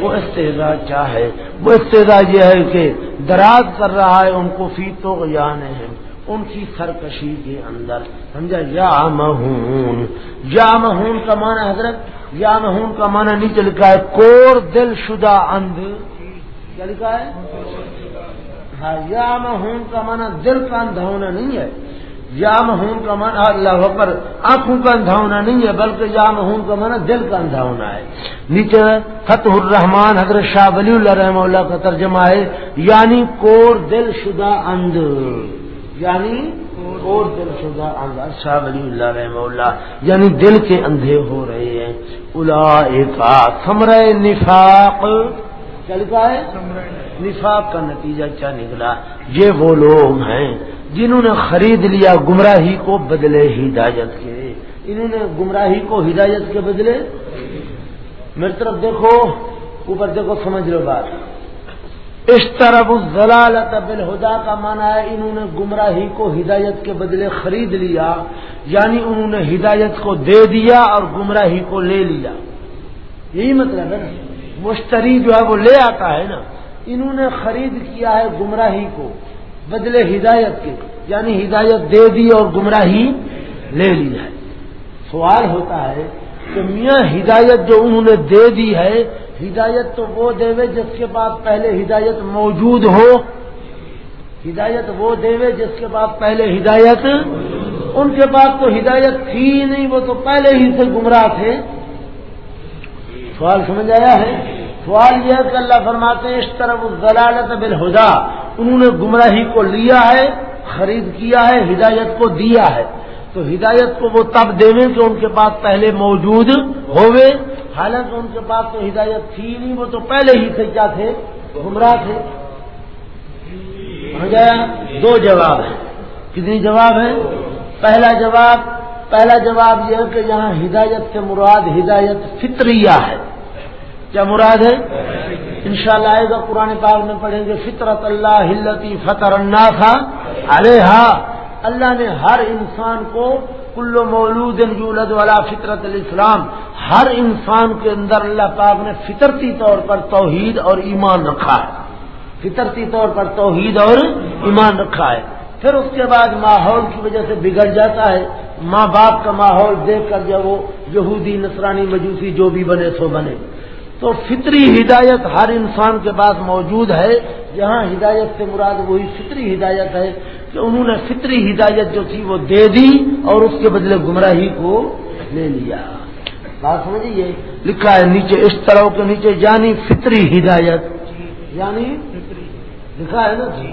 وہ استحضا کیا ہے؟ وہ استحضا یہ ہے کہ دراز کر رہا ہے ان کو فی تو یعنی ہے ان کی سرکشی کے اندر، سمجھا؟ یا مہون یا مہون کا معنی حضرت، یا مہون کا معنی نیچے لکھا ہے، کور دل شدہ اندھ۔ کیا لکھا ہے؟ ہاں یا مہون کا معنی دل کا اندھا ہونا نہیں ہے۔ یا مہون کا مانا اللہ پر آنکھوں کا اندھا ہونا نہیں ہے بلکہ یا مہون کا مانا دل کا اندھا ہونا ہے۔ نیچے فتح الرحمان حضرت شاہ ولی اللہ رحمہ اللہ کا ترجمہ ہے یعنی کور دل شدہ اندھ یعنی کور دل شدہ اندھ شاہ ولی اللہ رحمہ اللہ یعنی دل کے اندھے ہو رہے ہیں۔ الا سمر نفاق۔ چلتا ہے؟ نفاق کا نتیجہ کیا نکلا؟ یہ وہ لوگ ہیں جنہوں نے خرید لیا گمراہی کو بدلے ہدایت کے۔ انہوں نے گمراہی کو ہدایت کے بدلے۔ میری طرف دیکھو، اوپر دیکھو، سمجھ لو بات۔ اس طرف ضلالت بالہدا کا مانا ہے انہوں نے گمراہی کو ہدایت کے بدلے خرید لیا یعنی انہوں نے ہدایت کو دے دیا اور گمراہی کو لے لیا۔ یہی مطلب ہے نا۔ مشتری جو ہے وہ لے آتا ہے نا۔ انہوں نے خرید کیا ہے گمراہی کو۔ بدلے ہدایت کے یعنی ہدایت دے دی اور گمراہی لے لی ہے۔ سوال ہوتا ہے کہ میاں ہدایت جو انہوں نے دے دی ہے، ہدایت تو وہ دے جس کے پاس پہلے ہدایت موجود ہو۔ ہدایت وہ دے جس کے پاس پہلے ہدایت، ان کے پاس تو ہدایت تھی نہیں، وہ تو پہلے ہی سے گمراہ تھے۔ سوال سمجھ آیا ہے؟ سوال یہ ہے کہ اللہ فرماتے ہیں اس طرح ضلالت بالہدا انہوں نے گمراہی کو لیا ہے، خرید کیا ہے، ہدایت کو دیا ہے۔ تو ہدایت کو وہ تب دے کہ ان کے پاس پہلے موجود ہوئے۔ حالانکہ ان کے پاس تو ہدایت تھی نہیں، وہ تو پہلے ہی سے کیا تھے؟ گمراہ تھے۔ گیا؟ دو جواب ہیں۔ کتنی جواب ہیں؟ پہلا جواب پہلا جواب یہ ہے کہ یہاں ہدایت سے مراد ہدایت فطریہ ہے۔ کیا مراد ہے؟ انشاءاللہ آئے گا قرآن پاک میں پڑھیں گے، فطرت اللہ ہلتی فطر تھا ارے ہاں اللہ نے ہر انسان کو کلو مولود یولد والا فطرت الاسلام، ہر انسان کے اندر اللہ پاک نے فطرتی طور پر توحید اور ایمان رکھا ہے۔ فطرتی طور پر توحید اور ایمان رکھا ہے۔ پھر اس کے بعد ماحول کی وجہ سے بگڑ جاتا ہے۔ ماں باپ کا ماحول دیکھ کر جب وہ یہودی، نصرانی، مجوسی جو بھی بنے سو بنے۔ تو فطری ہدایت ہر انسان کے پاس موجود ہے۔ جہاں ہدایت سے مراد وہی فطری ہدایت ہے کہ انہوں نے فطری ہدایت جو تھی وہ دے دی اور اس کے بدلے گمراہی کو لے لیا۔ بات سمجھیے؟ لکھا ہے نیچے اس طرح کے نیچے یعنی فطری ہدایت۔ یعنی لکھا ہے نا؟ جی۔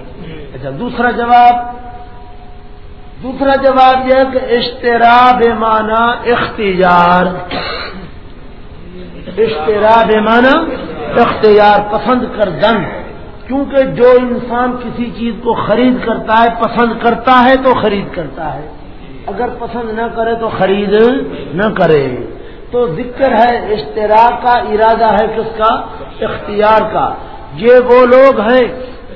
اچھا دوسرا جواب۔ دوسرا جواب یہ کہ اشتراب مانا اختیار۔ اشترا مانا اختیار پسند کر دن۔ کیونکہ جو انسان کسی چیز کو خرید کرتا ہے، پسند کرتا ہے تو خرید کرتا ہے۔ اگر پسند نہ کرے تو خرید نہ کرے۔ تو ذکر ہے اشتراک کا، ارادہ ہے کس کا؟ اختیار کا۔ یہ وہ لوگ ہیں،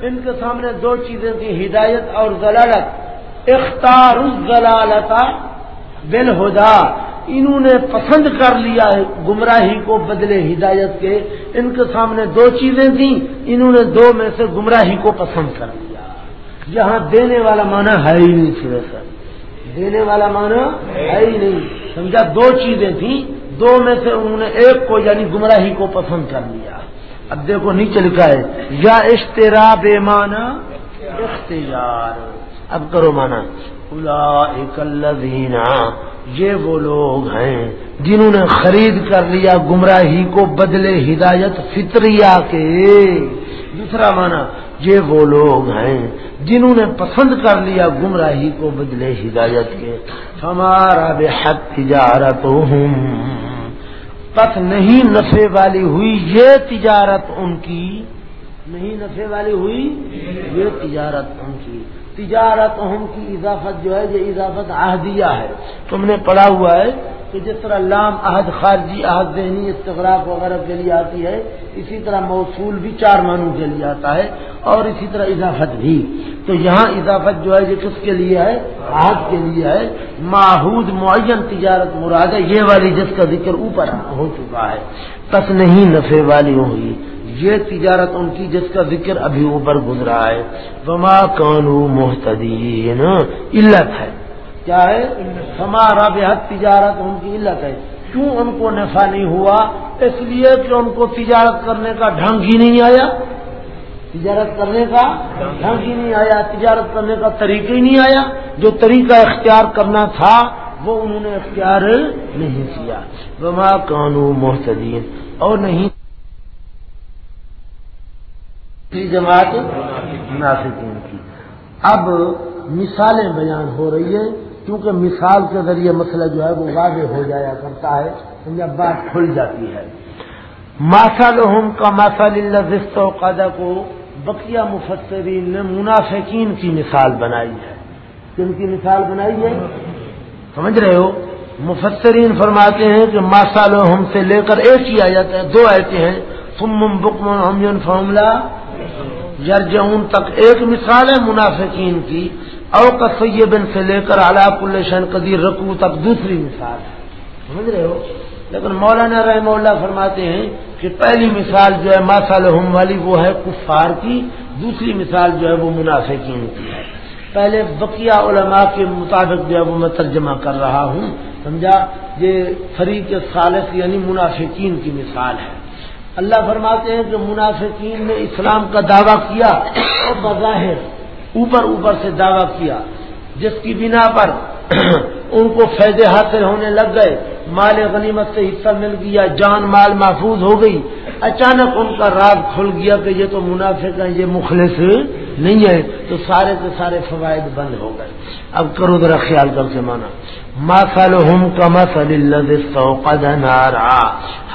ان کے سامنے دو چیزیں تھیں، ہدایت اور ضلالت۔ اختار الزلالتا بالہدا۔ انہوں نے پسند کر لیا ہے گمراہی کو بدلے ہدایت کے۔ ان کے سامنے دو چیزیں تھیں، انہوں نے دو میں سے گمراہی کو پسند کر لیا۔ جہاں دینے والا مانا ہے ہی نہیں سر دینے والا مانا ہے ہی نہیں۔ سمجھا؟ دو چیزیں تھیں، دو میں سے انہوں نے ایک کو یعنی گمراہی کو پسند کر لیا۔ اب دیکھو نیچے لکھا ہے، یا اشترا بے مانا اختیار۔ اب کرو مانا الذین یہ وہ لوگ ہیں جنہوں نے خرید کر لیا گمراہی کو بدلے ہدایت فطریہ کے۔ دوسرا مانا یہ وہ لوگ ہیں جنہوں نے پسند کر لیا گمراہی کو بدلے ہدایت کے۔ ہمارا بے حق تجارت ہوں پت نہیں نفے والی ہوئی یہ تجارت ان کی۔ نہیں نفے والی ہوئی یہ تجارت ان کی۔ تجارت ہم کی اضافت جو ہے، یہ اضافت عہدیہ ہے۔ تم نے پڑھا ہوا ہے کہ جس طرح لام عہد خارجی، عہد ذہنی استغراق وغیرہ کے لیے آتی ہے، اسی طرح موصول بھی چار معنوں کے لیے آتا ہے، اور اسی طرح اضافت بھی۔ تو یہاں اضافت جو ہے، یہ کس کے لیے ہے؟ عہد کے لیے ہے۔ ماحود معین تجارت مراد ہے، یہ والی جس کا ذکر اوپر ہو چکا ہے۔ تس نہیں نفے والی ہوئی یہ تجارت ان کی جس کا ذکر ابھی اوپر گزرا ہے۔ وما کانو محتدین علت ہے۔ کیا ہے؟ ہمارا بےحد تجارت، ان کی علت ہے۔ کیوں ان کو نفع نہیں ہوا؟ اس لیے کہ ان کو تجارت کرنے کا ڈھنگ ہی نہیں آیا۔ تجارت کرنے کا ڈھنگ ہی نہیں آیا، تجارت کرنے کا طریقہ ہی نہیں آیا۔ جو طریقہ اختیار کرنا تھا، وہ انہوں نے اختیار نہیں کیا۔ وما کانو محتدین اور نہیں جماعت منافقین کی۔ اب مثالیں بیان ہو رہی ہے کیونکہ مثال کے ذریعے مسئلہ جو ہے وہ واضح ہو جایا کرتا ہے جب بات کھل جاتی ہے۔ ماسال کا ماسال اللہ و قادہ کو بقیہ مفسرین نے منافقین کی مثال بنائی ہے۔ کن کی مثال بنائی ہے؟ سمجھ رہے ہو؟ مفسرین فرماتے ہیں کہ ماسال سے لے کر ایک ہی آ جاتا ہے، دو ایسے ہیں۔ سم بکم ہم فارملہ یرجعون تک ایک مثال ہے منافقین کی او سیبن سے لے کر علاق الشن قدیر رقو تک دوسری مثال ہے۔ سمجھ رہے ہو؟ لیکن مولانا رحم اللہ فرماتے ہیں کہ پہلی مثال جو ہے ماسال والی وہ ہے کفار کی، دوسری مثال جو ہے وہ منافقین کی ہے۔ پہلے بقیہ علماء کے مطابق جو ہے وہ میں ترجمہ کر رہا ہوں۔ سمجھا؟ یہ فریق خالص یعنی منافقین کی مثال ہے۔ اللہ فرماتے ہیں کہ منافقین نے اسلام کا دعویٰ کیا اور بظاہر اوپر اوپر سے دعویٰ کیا، جس کی بنا پر ان کو فائدے حاصل ہونے لگ گئے، مال غنیمت سے حصہ مل گیا، جان مال محفوظ ہو گئی، اچانک ان کا راز کھل گیا کہ یہ تو منافق ہیں، یہ مخلص نہیں ہے، تو سارے کے سارے فوائد بند ہو گئے۔ اب کرو ذرا خیال کر کے مانا۔ مسل ہم کا مسل نارا۔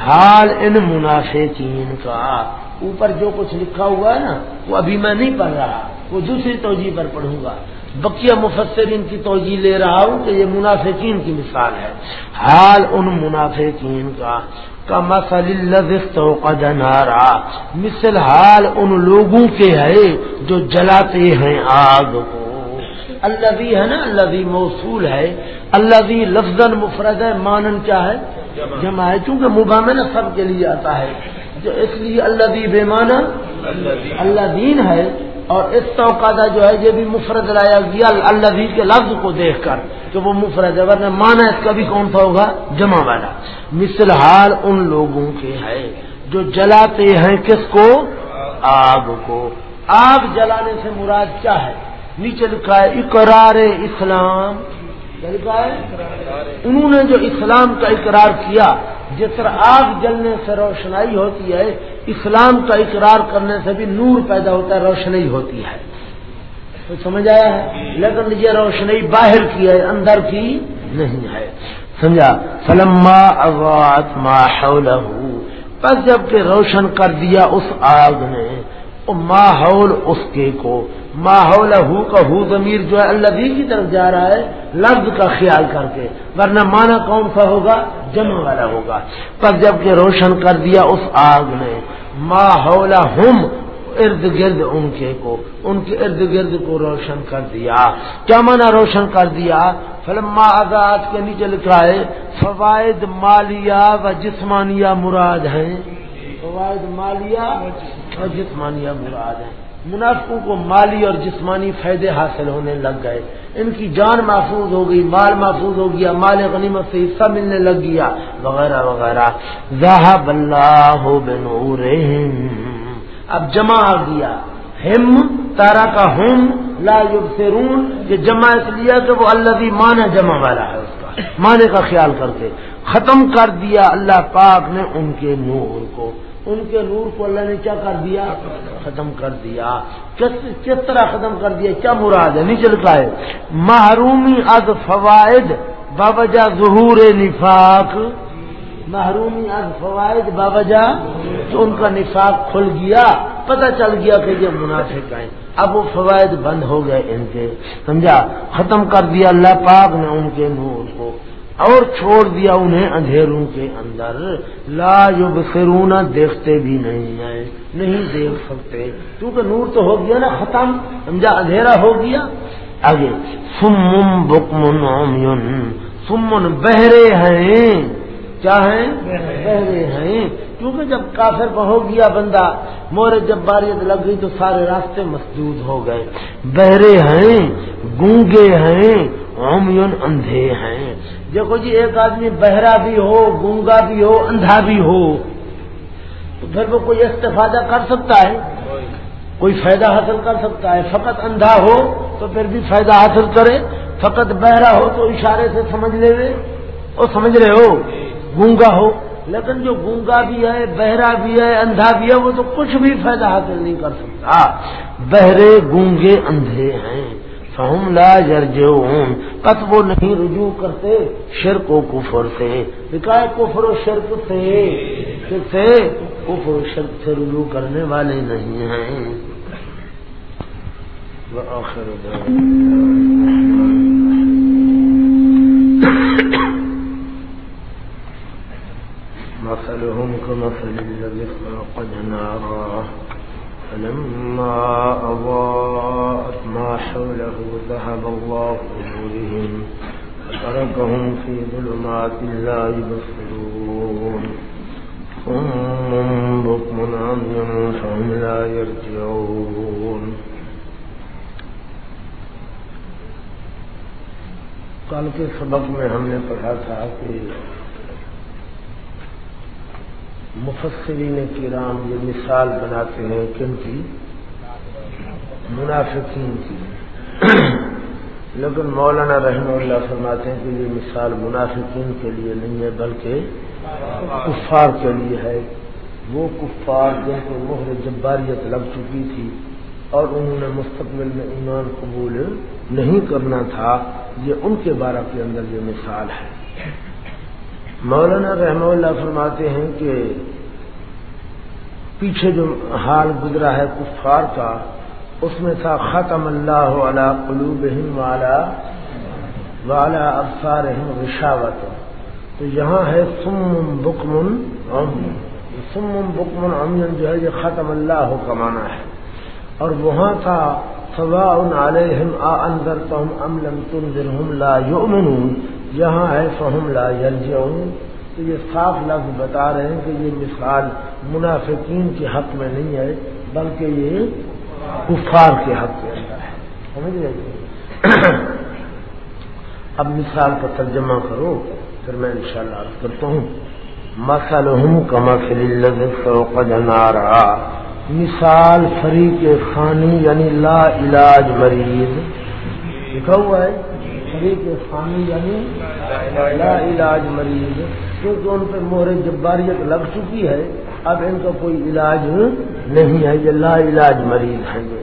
حال ان منافقین کا۔ اوپر جو کچھ لکھا ہوا ہے نا، وہ ابھی میں نہیں پڑھ رہا، وہ دوسری توجہ پر پڑھوں گا۔ بقیہ مفسرین کی توجہ لے رہا ہوں کہ یہ منافقین کی مثال ہے۔ حال ان منافقین کا۔ کا مسل نارا مثل حال ان لوگوں کے ہے جو جلاتے ہیں آگ کو۔ اللہ بھی ہے نا اللہ موصول ہے اللہ بھی لفظ مفرد ہے مانن کیا ہے؟ جمع ہے چونکہ مبامن سب کے لیے آتا ہے۔ جو اس لیے اللہ بے مانا اللہ دین ہے اور اس توقع جو ہے یہ بھی مفرد لایا گیا اللہ کے لفظ کو دیکھ کر کہ وہ مفرد ہے، ورنہ مانا اس کا بھی کون سا ہوگا؟ جمع والا۔ مثل حال ان لوگوں کے ہے جو جلاتے ہیں کس کو؟ آگ کو۔ آگ جلانے سے مراد کیا ہے؟ نیچے لکھا ہے، اقرار اسلام۔ انہوں نے جو اسلام کا اقرار کیا، جس طرح آگ جلنے سے روشنائی ہوتی ہے اسلام کا اقرار کرنے سے بھی نور پیدا ہوتا ہے، روشنائی ہوتی ہے۔ تو سمجھ آیا ہے؟ لیکن یہ روشنائی باہر کی ہے، اندر کی نہیں ہے۔ سمجھا؟ فلما اوات ماحول بس جبکہ روشن کر دیا اس آگ نے ماحول اس کے کو ماحول ہو کا ہو ضمیر جو ہے اللہ کی طرف جا رہا ہے، لفظ کا خیال کر کے، ورنہ مانا کون سا ہوگا؟ جمع والا ہوگا۔ پر جبکہ روشن کر دیا اس آگ نے ماحول ہم ارد گرد ان کے کو، ان کے ارد گرد کو روشن کر دیا۔ کیا مانا روشن کر دیا؟ فلما آزاد کے نیچے لکھا ہے، فوائد مالیہ و جسمانیہ مراد ہیں۔ فوائد مالیہ اور جسمانیہ مراد ہیں۔ منافقوں کو مالی اور جسمانی فائدے حاصل ہونے لگ گئے۔ ان کی جان محفوظ ہو گئی، مال محفوظ ہو گیا، مال غنیمت سے حصہ ملنے لگ گیا، وغیرہ وغیرہ۔ اللہ بنور اب جمع آ گیا۔ ہم، تارا کا ہم، لا یبصرون یہ جمع اس لیے کہ وہ اللہ بھی مانا جمع والا ہے اس کا۔ مانے کا خیال کرتے ختم کر دیا اللہ پاک نے ان کے نور کو۔ ان کے نور کو اللہ نے کیا کر دیا؟ ختم کر دیا۔ کس طرح ختم کر دیا؟ کیا مراد ہے؟ نیچے لکھا ہے۔ محرومی از فوائد، بابجا ظہور نفاق۔ محرومی از فوائد، بابجا تو ان کا نفاق کھل گیا۔ پتہ چل گیا کہ یہ منافق ہیں۔ اب وہ فوائد بند ہو گئے ان کے۔ سمجھا؟ ختم کر دیا اللہ پاک نے ان کے نور کو۔ اور چھوڑ دیا انہیں اندھیروں کے اندر۔ لا یبصرون دیکھتے بھی نہیں ہیں نہیں دیکھ سکتے۔ کیونکہ نور تو ہو گیا نا ختم سمجھا؟ اندھیرا ہو گیا۔ آگے سمن بکمن سمن بہرے ہیں۔ کیا ہیں۔ بہرے ہیں۔ کیونکہ جب کافر ہو گیا بندہ، مور جب باریت لگ گئی تو سارے راستے مسدود ہو گئے۔ بہرے ہیں، گونگے ہیں اومیون اندھے ہیں۔ دیکھو جی ایک آدمی بہرا بھی ہو، گونگا بھی ہو، اندھا بھی ہو، تو پھر وہ کوئی استفادہ کر سکتا ہے؟ کوئی فائدہ حاصل کر سکتا ہے؟ فقط اندھا ہو تو پھر بھی فائدہ حاصل کرے۔ فقط بہرا ہو تو اشارے سے سمجھ لے وہ سمجھ رہے ہو؟ گونگا ہو۔ لیکن جو گونگا بھی ہے، بہرا بھی ہے، اندھا بھی ہے، وہ تو کچھ بھی فائدہ حاصل نہیں کر سکتا۔ بہرے گونگے اندھے ہیں۔ فہم لا جرجعون کت وہ نہیں رجوع کرتے، شرک و کفر سے۔ بکائے کفر و شرک سے سے کفر و شرک سے رجوع کرنے والے نہیں ہیں۔ وآخر مثلهم كمثل الذي خلق نارا فلما أضاءت ما حوله ذهب الله بنورهم فتركهم في ظلمات لا يبصرون. صم بكم عمي فهم لا يرجعون. کل کے سبق میں ہم نے پڑھا تھا کہ مفسرین کرام یہ مثال بناتے ہیں کن کی؟ منافقین کی۔ لیکن مولانا رحم اللہ فرماتے ہیں کہ یہ مثال منافقین کے لیے نہیں ہے، بلکہ کفار کے لیے ہے۔ وہ کفار جن کو مہر جباریت لگ چکی تھی اور انہوں نے مستقبل میں ایمان قبول نہیں کرنا تھا، یہ ان کے بارہ کے اندر یہ مثال ہے۔ مولانا رحمہ اللہ فرماتے ہیں کہ پیچھے جو حال گزرا ہے کفار کا، اس میں تھا ختم اللہ علی قلوبہم والا والا افسار رشاوت تو یہاں ہے سم بکمن سم بکمن امین جو ہے، یہ ختم اللہ کا مانا ہے۔ اور وہاں تھا سوا ان علیہم آ اندر تو ہم املم تم لا یؤمنون۔ یہاں ہے فہم لا یلجعون تو یہ صاف لفظ بتا رہے ہیں کہ یہ مثال منافقین کے حق میں نہیں ہے، بلکہ یہ کفار کے حق کے اندر ہے۔ سمجھ رہے اب مثال کا ترجمہ کرو، پھر میں انشاءاللہ عرض کرتا ہوں۔ مسل ہوں کما فروغ رہا مثال فریق خانی یعنی لا علاج مریض لکھا ہوا ہے۔ فریق خانی یعنی لا علاج مریض، کیونکہ ان پہ مہر جباریت لگ چکی ہے، اب ان کا کوئی علاج نہیں ہے، یہ لا علاج مریض ہیں یہ۔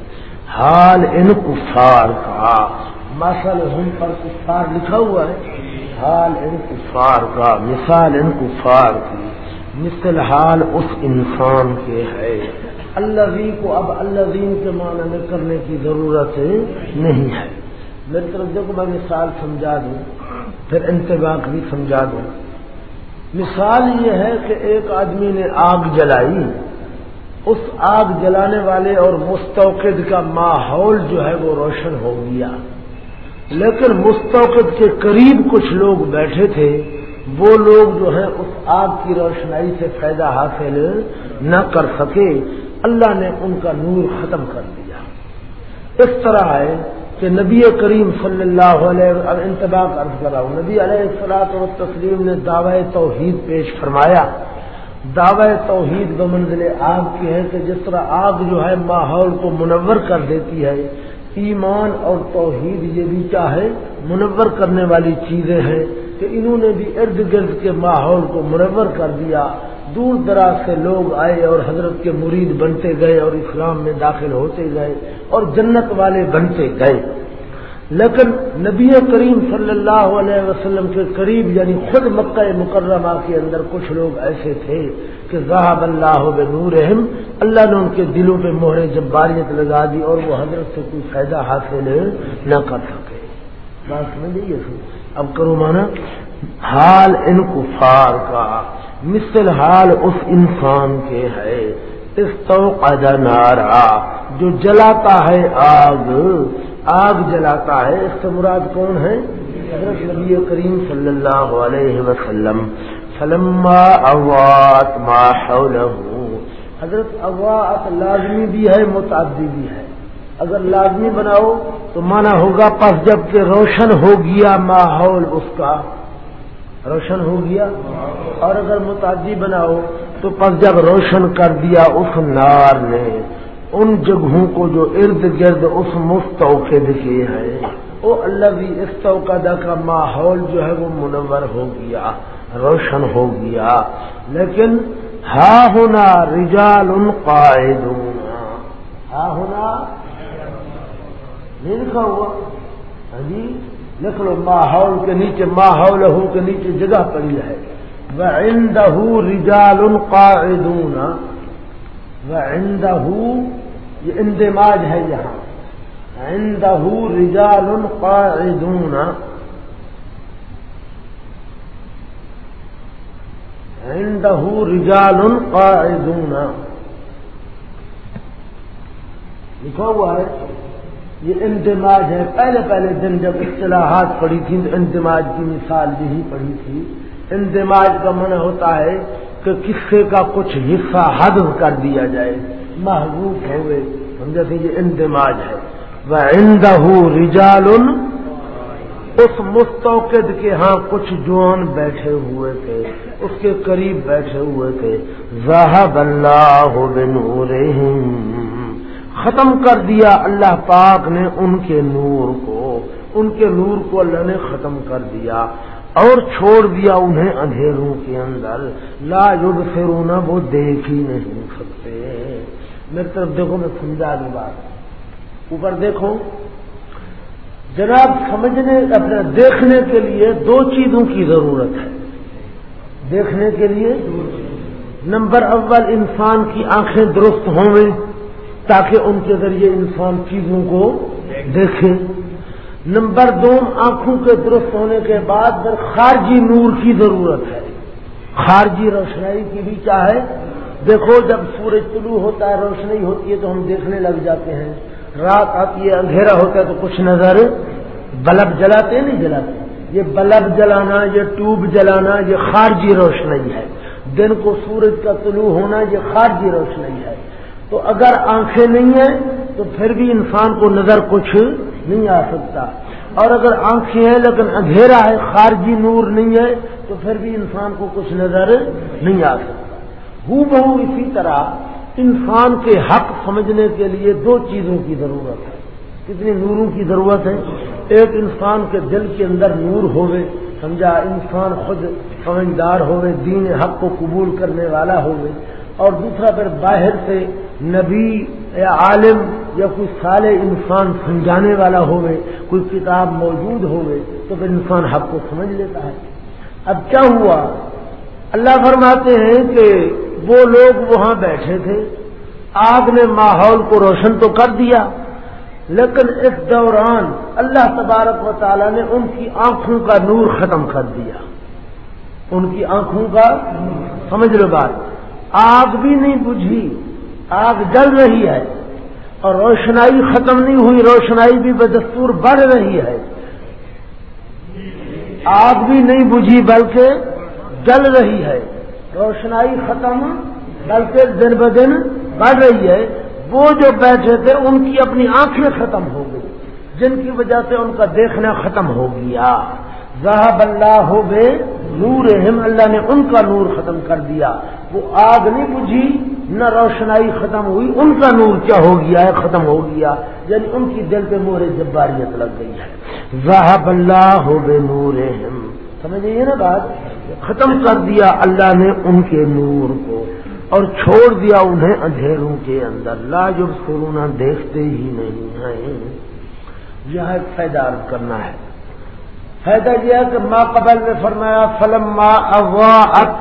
حال ان کفار کا مسل ہم پر کفار لکھا ہوا ہے۔ حال ان کفار کا، مثال ان کفار کی، مثل حال اس انسان کے ہے۔ اللہ کو اب اللہ کے معنی میں کرنے کی ضرورت نہیں ہے۔ میری طرف دیکھو میں مثال سمجھا دوں، پھر انتباق بھی سمجھا دوں۔ مثال یہ ہے کہ ایک آدمی نے آگ جلائی۔ اس آگ جلانے والے اور مستوقد کا ماحول جو ہے وہ روشن ہو گیا۔ لیکن مستوقد کے قریب کچھ لوگ بیٹھے تھے۔ وہ لوگ جو ہے اس آگ کی روشنائی سے فائدہ حاصل نہ کر سکے۔ اللہ نے ان کا نور ختم کر دیا۔ اس طرح ہے کہ نبی کریم صلی اللہ علیہ انتباہ عرض کرا ہوں۔ نبی علیہ السلاط و تسلیم نے دعوی توحید پیش فرمایا۔ دعوی توحید ب منزل آگ کی ہے کہ جس طرح آگ جو ہے ماحول کو منور کر دیتی ہے۔ ایمان اور توحید یہ بھی چاہے منور کرنے والی چیزیں ہیں کہ انہوں نے بھی ارد گرد کے ماحول کو منور کر دیا۔ دور دراز سے لوگ آئے اور حضرت کے مرید بنتے گئے اور اسلام میں داخل ہوتے گئے اور جنت والے بنتے گئے۔ لیکن نبی کریم صلی اللہ علیہ وسلم کے قریب یعنی خود مکہ مکرمہ کے اندر کچھ لوگ ایسے تھے کہ ذہب اللہ بنور اللہ نے ان کے دلوں پہ مہر جباریت لگا دی اور وہ حضرت سے کوئی فائدہ حاصل نہ کر سکے۔ بات سمجھیے اب کرو مانا، حال ان کفار کا۔ مثل حال اس انسان کے ہے۔ اس تو نارا جو جلاتا ہے آگ آگ جلاتا ہے، اس سے مراد کون ہے؟ حضرت نبی کریم صلی اللہ علیہ وسلم۔ فلما اوات ما حوله۔ حضرت اوات لازمی بھی ہے، متعدی بھی ہے۔ اگر لازمی بناؤ تو مانا ہوگا پس جبکہ روشن ہو گیا ماحول اس کا۔ روشن ہو گیا اور اگر متعدی بناؤ تو پس جب روشن کر دیا اس نار نے، ان جگہوں کو جو ارد گرد اس مستوقد کے ہیں۔ وہ اللہ بھی اس توقع کا ماحول جو ہے وہ منور ہو گیا، روشن ہو گیا۔ لیکن ہا ہونا رجال ان قائد ہا ہونا نہیں لکھا ہوا ہاں جی لکھ لو ماحول کے نیچے ماحول ہو کے نیچے جگہ پڑی ہے وہ رجال ان قائدون یہ اندماج ہے یہاں۔ رجال قاعدون۔ عنده رجال قاعدون۔ لکھا ہوا ہے یہ اندماج ہے۔ پہلے پہلے دن جب اصطلاحات پڑھی تھی اندماج کی مثال یہی پڑھی تھی۔ اندماج کا من ہوتا ہے کہ قصے کا کچھ حصہ حد کر دیا جائے۔ محبوب ہوئے۔ سمجھا تھی یہ اندماج ہے۔ وہ اندہ رجال۔ اس مستوقد کے ہاں کچھ جوان بیٹھے ہوئے تھے۔ اس کے قریب بیٹھے ہوئے تھے۔ ذہب اللہ بنور ختم کر دیا اللہ پاک نے ان کے نور کو۔ ان کے نور کو اللہ نے ختم کر دیا اور چھوڑ دیا انہیں اندھیروں کے اندر۔ لا یوگ فرونا وہ دیکھ ہی نہیں سکتے۔ میری طرف دیکھو، میں سمجھا دی بات۔ اوپر دیکھو۔ جناب، سمجھنے اپنے دیکھنے کے لیے دو چیزوں کی ضرورت ہے۔ دیکھنے کے لیے، نمبر اول، انسان کی آنکھیں درست ہوں۔ تاکہ ان کے ذریعے انسان چیزوں کو دیکھے۔ نمبر دو، آنکھوں کے درست ہونے کے بعد پھر خارجی نور کی ضرورت ہے۔ خارجی روشنائی کی بھی چاہے دیکھو، جب سورج طلوع ہوتا ہے روشنی ہوتی ہے تو ہم دیکھنے لگ جاتے ہیں۔ رات آتی ہے، اندھیرا ہوتا ہے تو کچھ نظر بلب جلاتے نہیں جلاتے۔ یہ بلب جلانا، یہ ٹیوب جلانا، یہ خارجی روشنی ہے۔ دن کو سورج کا طلوع ہونا، یہ خارجی روشنی ہے۔ تو اگر آنکھیں نہیں ہیں تو پھر بھی انسان کو نظر کچھ نہیں آ سکتا۔ اور اگر آنکھیں ہیں لیکن اندھیرا ہے، خارجی نور نہیں ہے، تو پھر بھی انسان کو کچھ نظر نہیں آ سکتا۔ ہو بہو اسی طرح انسان کے حق سمجھنے کے لیے دو چیزوں کی ضرورت ہے۔ کتنی نوروں کی ضرورت ہے؟ ایک انسان کے دل کے اندر نور ہوئے سمجھا؟ انسان خود سمجھدار ہوئے دین حق کو قبول کرنے والا ہوئے اور دوسرا پھر باہر سے نبی یا عالم یا کوئی سال انسان سمجھانے والا ہوئے، کوئی کتاب موجود ہوئے، تو پھر انسان حق کو سمجھ لیتا ہے۔ اب کیا ہوا؟ اللہ فرماتے ہیں کہ وہ لوگ وہاں بیٹھے تھے۔ آگ نے ماحول کو روشن تو کر دیا، لیکن اس دوران اللہ تبارک و تعالیٰ نے ان کی آنکھوں کا نور ختم کر دیا۔ ان کی آنکھوں کا، سمجھ لو بات۔ آگ بھی نہیں بجھی، آگ جل رہی ہے۔ اور روشنائی ختم نہیں ہوئی، روشنائی بھی بدستور بڑھ رہی ہے۔ آگ بھی نہیں بجھی، بلکہ جل رہی ہے۔ روشنائی ختم، بلکہ دن بدن بڑھ رہی ہے۔ وہ جو بیٹھے تھے، ان کی اپنی آنکھیں ختم ہو گئی۔ جن کی وجہ سے ان کا دیکھنا ختم ہو گیا۔ ذہب اللہ ہو بے نور ہم اللہ نے ان کا نور ختم کر دیا۔ وہ آگ نہیں بجھی، نہ روشنائی ختم ہوئی، ان کا نور کیا ہو گیا ہے؟ ختم ہو گیا۔ یعنی ان کی دل پہ مورے جباریت لگ گئی ہے۔ ذہب اللہ ہو بے نور ہم سمجھے نا بات؟ ختم کر دیا اللہ نے ان کے نور کو اور چھوڑ دیا انہیں اندھیروں کے اندر۔ لا جو سرونا دیکھتے ہی نہیں ہیں۔ یہاں فائدہ کرنا ہے۔ فائدہ یہ ہے کہ ماں قبل نے فرمایا فلم ما اغواعت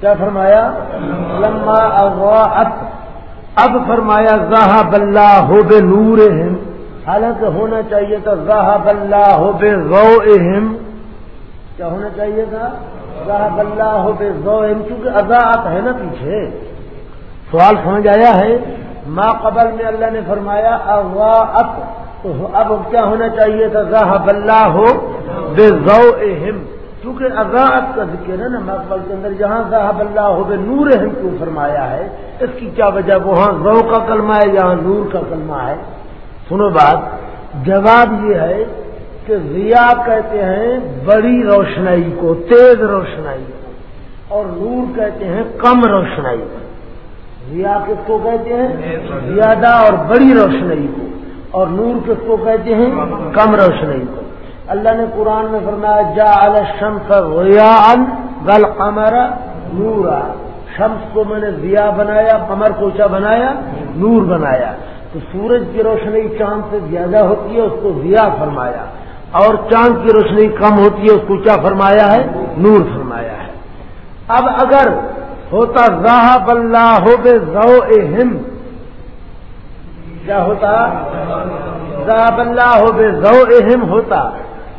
کیا فرمایا؟ فلم ما اغواعت اب فرمایا زاہ بلّہ ہو بے نور حالانکہ ہونا چاہیے تھا زاہ بلّہ ہو بے غو کیا ہونا چاہیے تھا؟ زاہ بلّہ ہو بے غو کیونکہ اضاعت ہے نا پیچھے۔ سوال سمجھ آیا ہے؟ ماں قبل میں اللہ نے فرمایا اغواعت تو اب کیا ہونا چاہیے تھا؟ زاہ بلّہ ہو بے ذو اہم کیونکہ اغاعت کا ذکر ہے نا مقبل کے اندر، جہاں صاحب اللہ ہو بے نور اہم کیوں فرمایا ہے، اس کی کیا وجہ؟ وہاں ذو کا کلمہ ہے، یہاں نور کا کلمہ ہے۔ سنو بات، جواب یہ ہے کہ ضیا کہتے ہیں بڑی روشنائی کو، تیز روشنائی کو، اور نور کہتے ہیں کم روشنائی کو۔ ضیا کس کو کہتے ہیں؟ زیادہ اور بڑی روشنائی کو۔ اور نور کس کو کہتے ہیں؟ کم روشنائی کو۔ اللہ نے قرآن میں فرمایا جا الشمس گل قمر نورا۔ شمس کو میں نے ضیا بنایا، قمر کو کیا بنایا، نور بنایا۔ تو سورج کی روشنی چاند سے زیادہ ہوتی ہے، اس کو ضیا فرمایا۔ اور چاند کی روشنی کم ہوتی ہے، اس کو کیا فرمایا ہے؟ نور فرمایا ہے۔ اب اگر ہوتا ذاہب اللہ ہو بے ذو ہند کیا ہوتا؟ ذاہب اللہ ہو بے ذو اہم ہوتا۔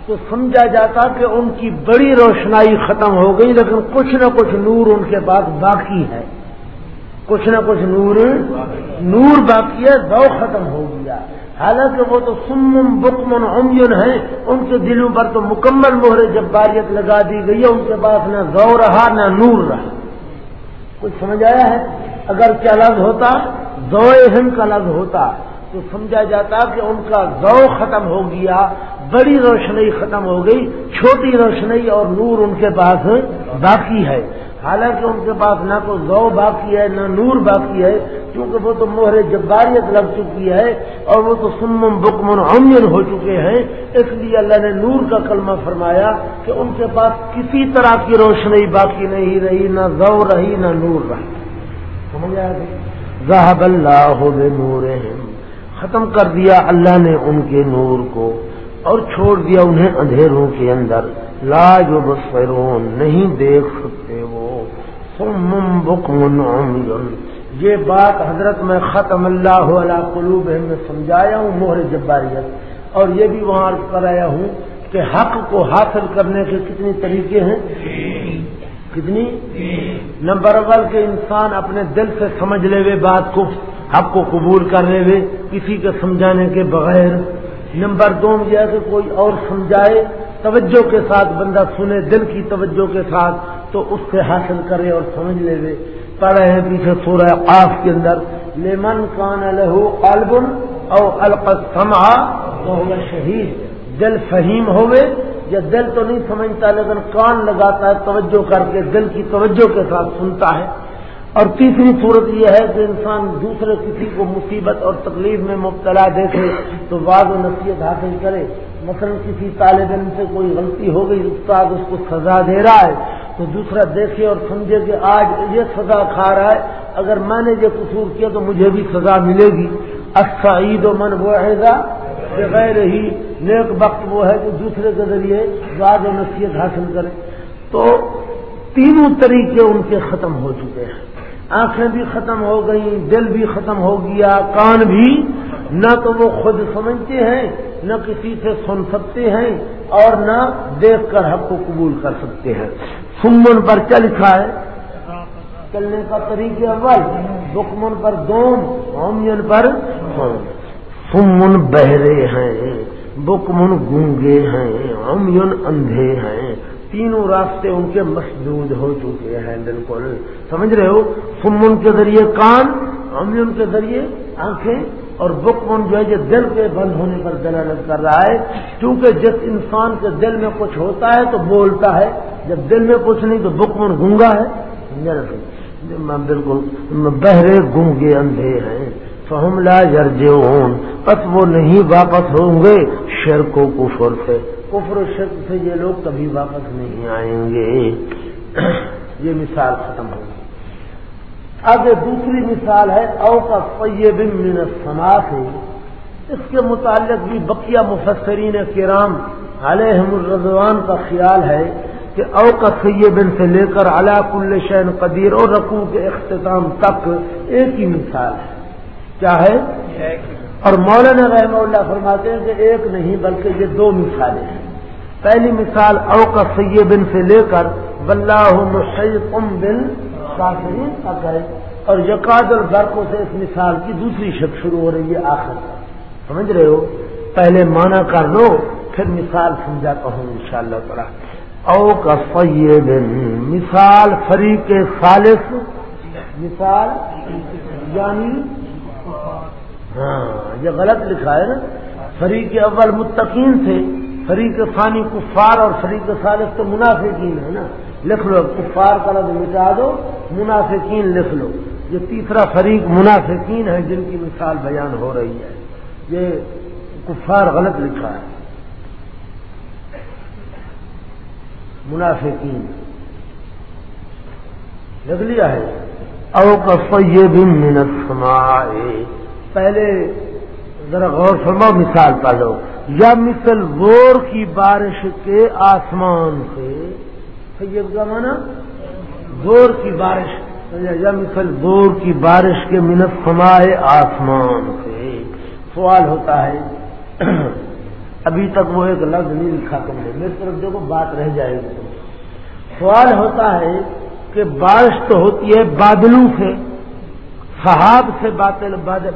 تو سمجھا جاتا کہ ان کی بڑی روشنائی ختم ہو گئی، لیکن کچھ نہ کچھ نور ان کے پاس باقی ہے۔ کچھ نہ کچھ نور نور باقی ہے ذو ختم ہو گیا۔ حالانکہ وہ تو سمم بکمن امین ہیں، ان کے دلوں پر تو مکمل مہر جب باریت لگا دی گئی ہے، ان کے پاس نہ ذو رہا، نہ نور رہا۔ کچھ سمجھ آیا ہے؟ اگر کیا لفظ ہوتا دو ہند کا لفظ ہوتا تو سمجھا جاتا کہ ان کا گو ختم ہو گیا، بڑی روشنی ختم ہو گئی، چھوٹی روشنی اور نور ان کے پاس باقی ہے۔ حالانکہ ان کے پاس نہ تو گو باقی ہے، نہ نور باقی ہے، کیونکہ وہ تو موہر جباریت لگ چکی ہے اور وہ تو سمم بکمن عمین ہو چکے ہیں۔ اس لیے اللہ نے نور کا کلمہ فرمایا کہ ان کے پاس کسی طرح کی روشنی باقی نہیں رہی، نہ گو رہی، نہ نور رہی۔ سمجھ ذہب اللہ بے نور ختم کر دیا اللہ نے ان کے نور کو اور چھوڑ دیا انہیں اندھیروں کے اندر۔ لا جو نہیں دیکھ سکتے وہ۔ سم بکمن یہ بات حضرت میں ختم اللہ علیہ قلوب میں سمجھایا ہوں، مہر جباریت۔ اور یہ بھی وہاں کر آیا ہوں کہ حق کو حاصل کرنے کے کتنے طریقے ہیں۔ کتنی؟ نمبر اول کے انسان اپنے دل سے سمجھ لے وے بات کو، حق کو قبول کر لے وے، کسی کے سمجھانے کے بغیر۔ نمبر دو یہ ہے کہ کوئی اور سمجھائے، توجہ کے ساتھ بندہ سنے، دل کی توجہ کے ساتھ تو اس سے حاصل کرے اور سمجھ لے وے۔ پڑھے ہیں پیچھے سورہ آف کے اندر لیمن کان لہو قلبن او القسما تو شہید۔ دل فہیم ہوئے یا دل تو نہیں سمجھتا لیکن کان لگاتا ہے، توجہ کر کے، دل کی توجہ کے ساتھ سنتا ہے۔ اور تیسری صورت یہ ہے کہ انسان دوسرے کسی کو مصیبت اور تکلیف میں مبتلا دیکھے تو بعض و نصیحت حاصل کرے۔ مثلا کسی طالب علم سے کوئی غلطی ہو گئی، استاد اس کو سزا دے رہا ہے تو دوسرا دیکھے اور سمجھے کہ آج یہ سزا کھا رہا ہے، اگر میں نے یہ قصور کیا تو مجھے بھی سزا ملے گی۔ اچھا عید و من وہ گا بغیر ہی نیک وقت وہ ہے کہ دوسرے کے ذریعے بعض و نصیحت حاصل کرے۔ تو تینوں طریقے ان کے ختم ہو چکے ہیں۔ آنکھیں بھی ختم ہو گئیں، دل بھی ختم ہو گیا، کان بھی۔ نہ تو وہ خود سمجھتے ہیں، نہ کسی سے سن سکتے ہیں اور نہ دیکھ کر حق کو قبول کر سکتے ہیں۔ سمن پر کیا لکھا ہے؟ چلنے کا طریقہ اول بکمن پر دوم ہومین پر سمن بہرے ہیں، بکمن گونگے ہیں ہومین اندھے ہیں۔ تینوں راستے ان کے مسدود ہو چکے ہیں، بالکل۔ سمجھ رہے ہو؟ سمن کے ذریعے کان ہم ان کے ذریعے آنکھیں، اور بکمن جو ہے یہ دل کے بند ہونے پر دلالت کر رہا ہے۔ کیونکہ جس انسان کے دل میں کچھ ہوتا ہے تو بولتا ہے، جب دل میں کچھ نہیں تو بکمن گونگا ہے۔ بالکل، بہرے گونگے اندھے ہیں۔ فہم لا جرجون پس وہ نہیں واپس ہوں گے، شرک و کفر سے۔ کفر و شرک سے یہ لوگ کبھی واپس نہیں آئیں گے۔ یہ مثال ختم ہوگی اب دوسری مثال ہے او کا فیب من سما سے۔ اس کے متعلق بھی بقیہ مفسرین کرام علیہ الرضوان کا خیال ہے کہ او کا سیبن سے لے کر علا کل شین قدیر اور رقو کے اختتام تک ایک ہی مثال ہے۔ کیا ہے؟ اور مولانا رحمہ اللہ فرماتے ہیں کہ ایک نہیں بلکہ یہ دو مثالیں ہیں۔ پہلی مثال او کا سیبن سے لے کر بلّہ محم بن کافرین تک ہے اور یقاد البرقوں سے اس مثال کی دوسری شک شروع ہو رہی ہے، آخر۔ سمجھ رہے ہو؟ پہلے مانا کر لو، پھر مثال سمجھاتا ہوں ان شاء اللہ تعالیٰ۔ او کا سید مثال فریق خالص۔ مثال یعنی ہاں یہ غلط لکھا ہے نا۔ فریق اول متقین تھے۔ فریق ثانی کفار اور فریق ثالث تو منافقین ہے نا۔ لکھ لو، کفار کا لفظ مٹا دو، منافقین لکھ لو۔ یہ تیسرا فریق منافقین ہے جن کی مثال بیان ہو رہی ہے۔ یہ کفار غلط لکھا ہے۔ منافقین۔ لکھ لیا ہے۔ او کا فیب منت سمائے پہلے ذرا غور فرماؤ مثال پا لو۔ یا مثل وور کی بارش کے آسمان سے۔ سید کا مانا زور کی بارش۔ یا مثل زور کی بارش کے منت سمائے آسمان سے۔ سوال ہوتا ہے۔ ابھی تک وہ ایک لفظ نہیں لکھا تم نے۔ میری طرف دیکھو، بات رہ جائے گی۔ سوال ہوتا ہے کہ بارش تو ہوتی ہے بادلوں سے۔ صحاب سے باتیں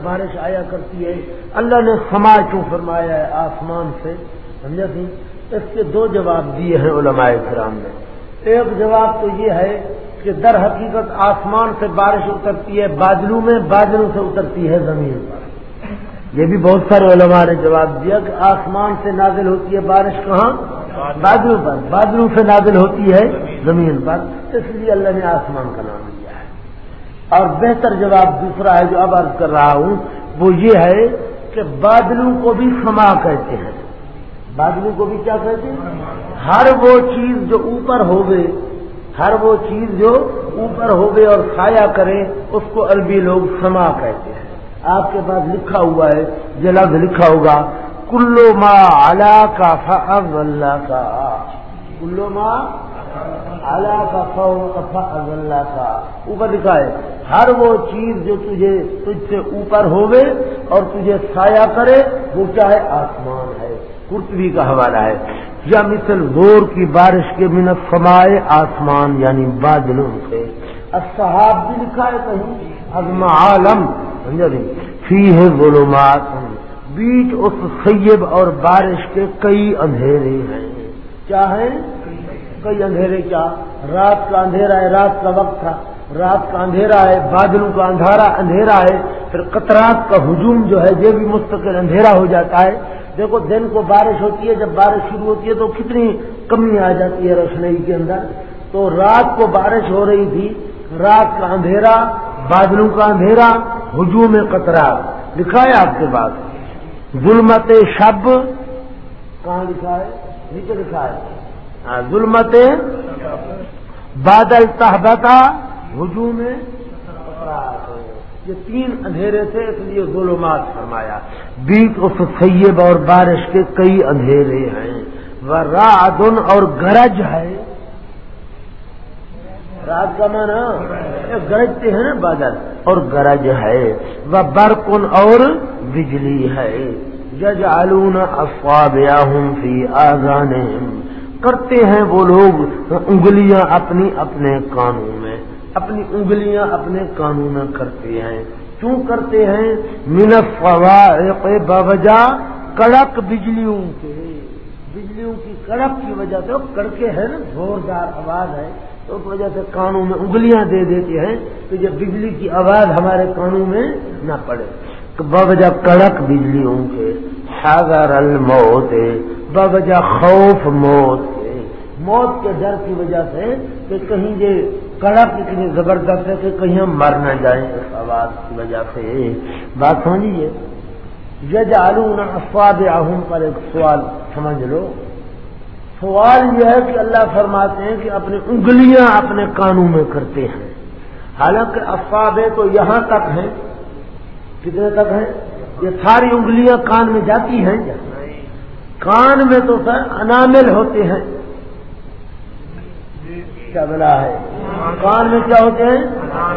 بارش آیا کرتی ہے۔ اللہ نے سما کیوں فرمایا ہے آسمان سے۔ سمجھا تھی اس کے دو جواب دیے ہیں علماء کرام نے۔ ایک جواب تو یہ ہے کہ در حقیقت آسمان سے بارش اترتی ہے، بادلوں میں بادلوں سے اترتی ہے زمین پر۔ یہ بھی بہت سارے علماء نے جواب دیا کہ آسمان سے نازل ہوتی ہے بارش کہاں؟ بادلوں پر۔ بادلوں سے نازل ہوتی ہے زمین پر۔ اس لیے اللہ نے آسمان کا نام اور بہتر جواب دوسرا ہے جو اب عرض کر رہا ہوں، وہ یہ ہے کہ بادلوں کو بھی سما کہتے ہیں۔ بادلوں کو بھی کیا کہتے ہیں؟ ہر وہ چیز جو اوپر ہو گئے ہر وہ چیز جو اوپر ہو گئے اور کھایا کرے، اس کو عربی لوگ سما کہتے ہیں۔ آپ کے پاس لکھا ہوا ہے، یہ لفظ لکھا ہوگا، کلو ما اللہ کا فض اللہ کا کلو ما اللہ کا فض اللہ کا۔ اوپر لکھا ہے ہر وہ چیز جو تجھے، تجھ سے اوپر ہوگے اور تجھے سایہ کرے، وہ چاہے آسمان ہے کرتوی کا حوالہ ہے۔ یا مثل غور کی بارش کے منت سمائے آسمان یعنی بادلوں سے۔ اصحاب بھی لکھا ہے کہیں ازم عالم، سمجھا نہیں؟ فی ہے ظلمات۔ بیچ اس سیب اور بارش کے کئی اندھیرے ہیں۔ کیا ہے کئی اندھیرے کیا؟ رات کا اندھیرا ہے، رات کا وقت تھا۔ رات کا اندھیرا ہے، بادلوں کا اندھارا اندھیرا ہے۔ پھر قطرات کا ہجوم جو ہے، یہ بھی مستقل اندھیرا ہو جاتا ہے۔ دیکھو، دن کو بارش ہوتی ہے، جب بارش شروع ہوتی ہے تو کتنی کمی آ جاتی ہے روشنائی کے اندر۔ تو رات کو بارش ہو رہی تھی، رات کا اندھیرا، بادلوں کا اندھیرا، ہجوم قطرات۔ لکھا ہے آپ کے پاس۔ ظلمت شب، کہاں لکھا ہے؟ نیچے لکھا ہے۔ ظلمت، بادل تحبتا ہجوم یہ تین اندھیرے تھے، اس لیے ظلمات فرمایا۔ بیچ اس سیب اور بارش کے کئی اندھیرے ہیں۔ وہ رادن اور گرج ہے۔ رات کا مانا گرجتے ہیں نا بادل، اور گرج ہے۔ وہ برکن اور بجلی ہے۔ جج علون ہوں فی آزان کرتے ہیں وہ لوگ انگلیاں اپنی اپنے کانوں میں، اپنی انگلیاں اپنے قانون کرتے ہیں۔ کیوں کرتے ہیں؟ منف فوائق بوجہ کڑک بجلیوں کے۔ بجلیوں کی کڑک کی وجہ سے کڑکے ہیں نا، زوردار آواز ہے۔ تو اس وجہ سے کانوں میں انگلیاں دے دیتے ہیں کہ یہ بجلی کی آواز ہمارے کانوں میں نہ پڑے۔ بوجہ کڑک بجلیوں کے ساگر الموت بوجہ خوف موت کے۔ موت کے ڈر کی وجہ سے کہ کہیں یہ کڑک اتنی زبردست ہے کہ کہیں ہم مر نہ جائیں اس آواز کی وجہ سے۔ بات سمجھیے؟ یج آلون افواد آہم پر ایک سوال سمجھ لو۔ سوال یہ ہے کہ اللہ فرماتے ہیں کہ اپنی انگلیاں اپنے کانوں میں کرتے ہیں۔ حالانکہ افواب تو یہاں تک ہیں۔ کتنے تک ہیں؟ یہ ساری انگلیاں کان میں جاتی ہیں۔ کان میں تو سر انامل ہوتے ہیں۔ کیا بلا ہے؟ کان میں کیا ہوتے ہیں؟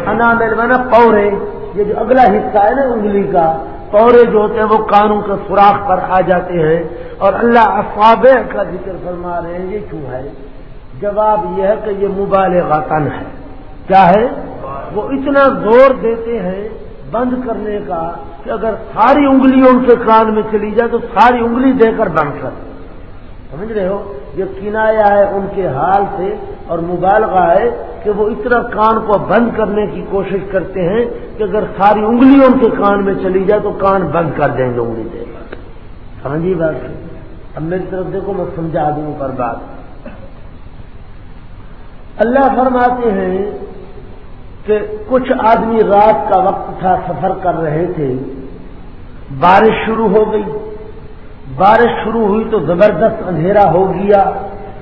انامل میں نا پورے۔ یہ جو اگلا حصہ ہے نا انگلی کا، پورے جو ہوتے ہیں وہ کانوں کے سوراخ پر آ جاتے ہیں۔ اور اللہ افاب کا ذکر فرما رہے ہیں، یہ کیوں ہے؟ جواب یہ ہے کہ یہ مبالغ تن ہے۔ کیا ہے؟ وہ اتنا زور دیتے ہیں بند کرنے کا کہ اگر ساری انگلیوں ان کے کان میں چلی جائے تو ساری انگلی دے کر بند کر۔ سمجھ رہے ہو؟ یہ کنایا ہے ان کے حال سے اور مبالغہ ہے کہ وہ اتنا کان کو بند کرنے کی کوشش کرتے ہیں کہ اگر ساری انگلیوں ان کے کان میں چلی جائے تو کان بند کر دیں گے انگلی دے۔ کر سمجھیے بات؟ اب میری طرف دیکھو، میں سمجھا دوں پر بات۔ اللہ فرماتے ہیں کہ کچھ آدمی رات کا وقت تھا سفر کر رہے تھے، بارش شروع ہو گئی۔ بارش شروع ہوئی تو زبردست اندھیرا ہو گیا۔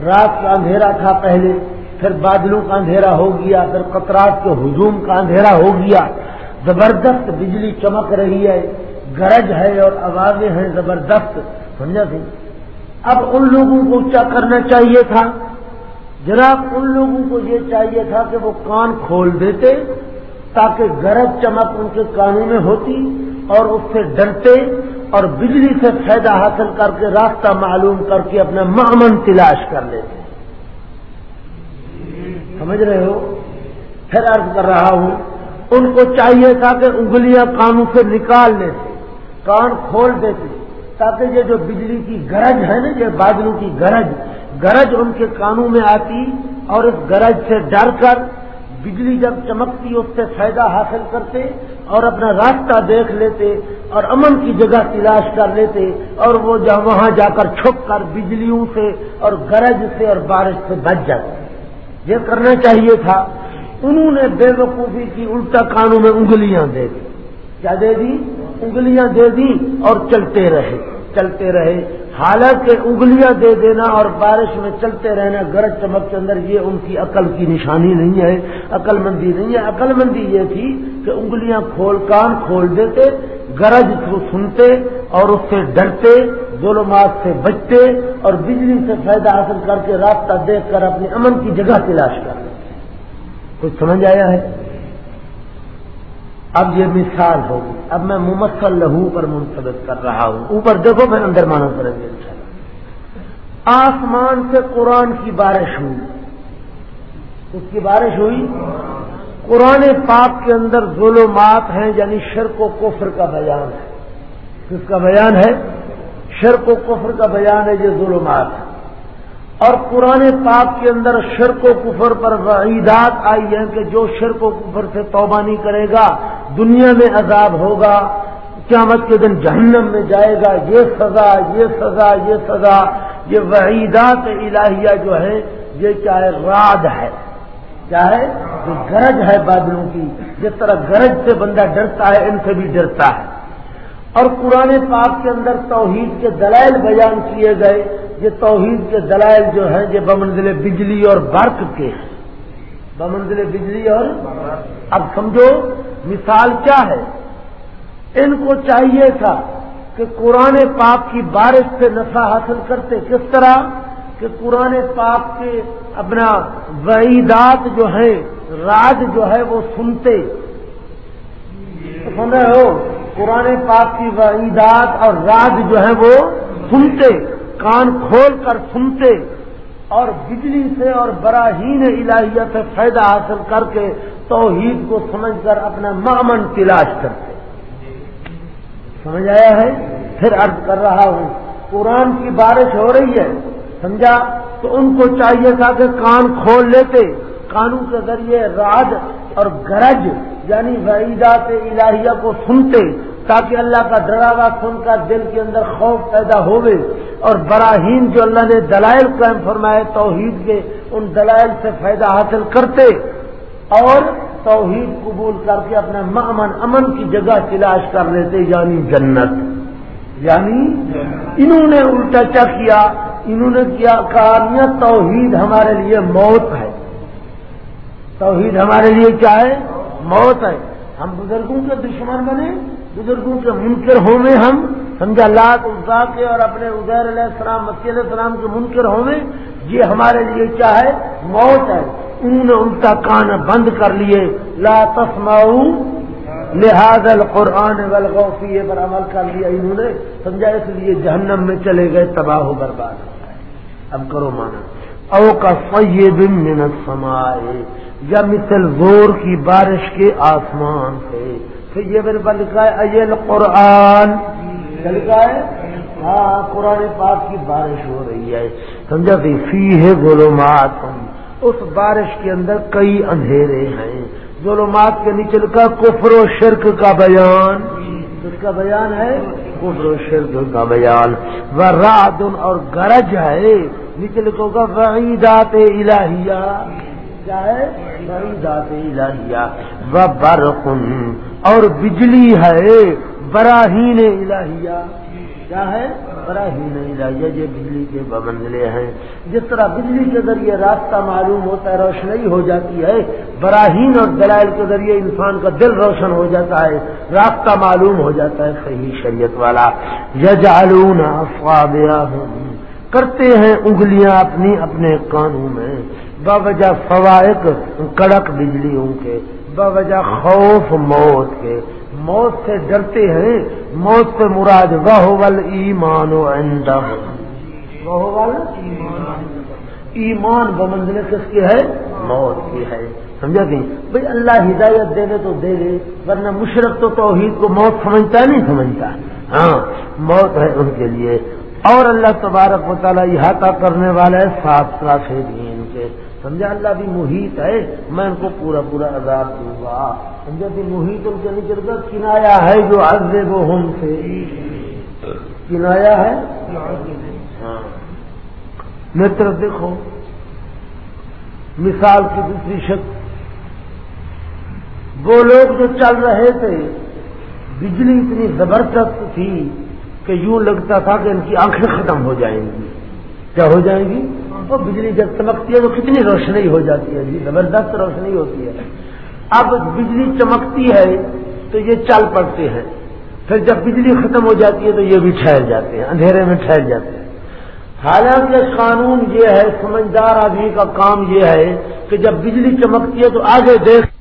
رات کا اندھیرا تھا پہلے، پھر بادلوں کا اندھیرا ہو گیا، پھر قطرات کے ہجوم کا اندھیرا ہو گیا۔ زبردست بجلی چمک رہی ہے، گرج ہے اور آوازیں ہیں زبردست۔ سمجھا سی اب ان لوگوں کو کیا کرنا چاہیے تھا؟ جناب، ان لوگوں کو یہ چاہیے تھا کہ وہ کان کھول دیتے تاکہ گرج چمک ان کے کانوں میں ہوتی اور اس سے ڈرتے اور بجلی سے فائدہ حاصل کر کے راستہ معلوم کر کے اپنا معمن تلاش کر لیتے۔ سمجھ رہے ہو؟ پھر عرض کر رہا ہوں، ان کو چاہیے تھا کہ انگلیاں کانوں سے نکال لیتے، کان کھول دیتے۔ تاکہ یہ جو بجلی کی گرج ہے نا، یہ بادلوں کی گرج گرج ان کے کانوں میں آتی اور اس گرج سے ڈر کر بجلی جب چمکتی، اس سے فائدہ حاصل کرتے اور اپنا راستہ دیکھ لیتے اور امن کی جگہ تلاش کر لیتے اور وہ جب وہاں جا کر چھپ کر بجلیوں سے اور گرج سے اور بارش سے بچ جاتے۔ یہ کرنا چاہیے تھا۔ انہوں نے بے وقوفی کی الٹا کانوں میں انگلیاں دے دی۔ کیا دے دی؟ انگلیاں دے دی اور چلتے رہے چلتے رہے۔ حالانکہ انگلیاں دے دینا اور بارش میں چلتے رہنا گرج چمک کے اندر یہ ان کی عقل کی نشانی نہیں ہے۔ عقل مندی نہیں ہے۔ عقل مندی یہ تھی کہ انگلیاں کھول کان کھول دیتے، گرج کو سنتے اور اس سے ڈرتے، ظلمات سے بچتے اور بجلی سے فائدہ حاصل کر کے راستہ دیکھ کر اپنے امن کی جگہ تلاش کر کچھ سمجھ آیا ہے؟ اب یہ مثال ہوگی۔ اب میں ممثل لہو پر منتخب کر رہا ہوں۔ اوپر دیکھو پھر اندر مانا کریں گے۔ آسمان سے قرآن کی بارش ہوئی۔ اس کی بارش ہوئی؟ قرآن پاک کے اندر ظلمات ہیں یعنی شرک و کفر کا بیان ہے۔ کس کا بیان ہے؟ شرک و کفر کا بیان ہے، یہ ظلمات ہے اور قرآن پاک کے اندر شرک و کفر پر وعیدات آئی ہیں کہ جو شرک و کفر سے توبہ نہیں کرے گا، دنیا میں عذاب ہوگا، قیامت کے دن جہنم میں جائے گا، یہ سزا یہ سزا یہ سزا، یہ وعیدات الہیہ جو ہے یہ چاہے راد ہے کیا ہے گرج ہے بادلوں کی، جس طرح گرج سے بندہ ڈرتا ہے، ان سے بھی ڈرتا ہے۔ اور قرآن پاک کے اندر توحید کے دلائل بیان کیے گئے۔ یہ توحید کے دلائل جو ہیں، یہ بمنزل بجلی اور برق کے ہیں۔ بمنزل بجلی اور اب سمجھو، مثال کیا ہے؟ ان کو چاہیے تھا کہ قرآن پاک کی بارش سے نفع حاصل کرتے کس طرح؟ کہ قرآن پاک کے اپنا وعیدات جو ہیں، راج جو ہے، وہ سنتے۔ سن رہے ہو؟ قرآن پاک کی وعیدات اور راج جو ہے وہ سنتے۔ کان کھول کر سنتے اور بجلی سے اور براہین الہیہ سے فائدہ حاصل کر کے توحید کو سمجھ کر اپنا معمن تلاش کرتے۔ سمجھ آیا ہے؟ پھر عرض کر رہا ہوں، قرآن کی بارش ہو رہی ہے، سمجھا؟ تو ان کو چاہیے تھا کہ کان کھول لیتے قانون کے ذریعے راج اور گرج یعنی وعیدات الہیہ کو سنتے تاکہ اللہ کا ڈراوا سن کر دل کے اندر خوف پیدا ہوئے اور براہین جو اللہ نے دلائل قائم فرمائے، توحید کے ان دلائل سے فائدہ حاصل کرتے اور توحید قبول کر کے اپنے امن امن کی جگہ تلاش کر لیتے یعنی جنت۔ یعنی انہوں نے الٹا چا کیا، انہوں نے کیا، کہا توحید ہمارے لیے موت ہے۔ توحید ہمارے لیے کیا ہے؟ موت ہے۔ ہم بزرگوں کے دشمن بنے۔ بزرگوں کے منکر ہوں میں ہم، سمجھا، لات اسا کے اور اپنے ادیر علیہ السلام مکی علیہ السلام کے منکر ہوں میں یہ ہمارے لیے کیا ہے؟ موت ہے۔ انہوں نے ان کا کان بند کر لیے۔ لا تسماؤ لہذا القرآن والغوفیے پر عمل کر لیا انہوں نے۔ سمجھا، اس لیے جہنم میں چلے گئے، تباہ و برباد اب کرو مانا۔ او کا سید منت سمائے یا مثل زور کی بارش کے آسمان سے۔ پھر یہ میرے پاس لکھا ہے ایل قرآن لکھا ہے؟ ہاں قرآن پاک کی بارش ہو رہی ہے۔ سمجھا کہ فی ہے گولومات اس بارش کے اندر کئی اندھیرے ہیں۔ ظلمات کے نیچے کا کفر و شرک کا بیان۔ اس کا بیان ہے؟ کفر و شرک کا بیان۔ وہ رات اور گرج ہے۔ نیچے لکھو گا وعیدات الہیہ۔ کیا ہے؟ وعیدات۔ الہیہ۔ وہ برقن اور بجلی ہے، براہین الہیہ۔ کیا ہے؟ بڑا ہی نہیں رہا یہ بجلی کے بمنزلے ہیں۔ جس طرح بجلی کے ذریعے راستہ معلوم ہوتا ہے روشنی ہو جاتی ہے، براہین اور دلائل کے ذریعے انسان کا دل روشن ہو جاتا ہے، راستہ معلوم ہو جاتا ہے، صحیح شریعت والا۔ یجعلون اصابعهم کرتے ہیں انگلیاں اپنی اپنے کانوں میں۔ باوجہ فوائق کڑک بجلیوں کے۔ باوجہ خوف موت کے۔ موت سے ڈرتے ہیں، موت سے مراد ول ایمان و ایمان بمنزل کس کی ہے؟ موت کی ہے۔ سمجھا گئی بھائی اللہ ہدایت دے دے تو دے دے، ورنہ مشرق تو توحید کو موت سمجھتا نہیں سمجھتا۔ ہاں موت ہے ان کے لیے۔ اور اللہ تبارک و تعالیٰ احاطہ کرنے والا ہے سات سے سمجھا اللہ بھی محیط ہے، میں ان کو پورا پورا عذاب دوں گا۔ سمجھا کہ محیط ان کے نیچے کا کنایا ہے جو عزب وہ ہم سے کنایا ہے؟ ہاں۔ متر دیکھو۔ مثال کی دوسری شک وہ لوگ جو چل رہے تھے، بجلی اتنی زبردست تھی کہ یوں لگتا تھا کہ ان کی آنکھیں ختم ہو جائیں گی۔ کیا ہو جائیں گی؟ وہ بجلی جب چمکتی ہے تو کتنی روشنی ہو جاتی ہے جی؟ زبردست روشنی ہوتی ہے۔ اب بجلی چمکتی ہے تو یہ چل پڑتے ہیں۔ پھر جب بجلی ختم ہو جاتی ہے تو یہ بھی ٹھہر جاتے ہیں، اندھیرے میں ٹھہر جاتے ہیں۔ حالانکہ قانون یہ ہے، سمجھدار آدمی کا کام یہ ہے کہ جب بجلی چمکتی ہے تو آگے دیکھ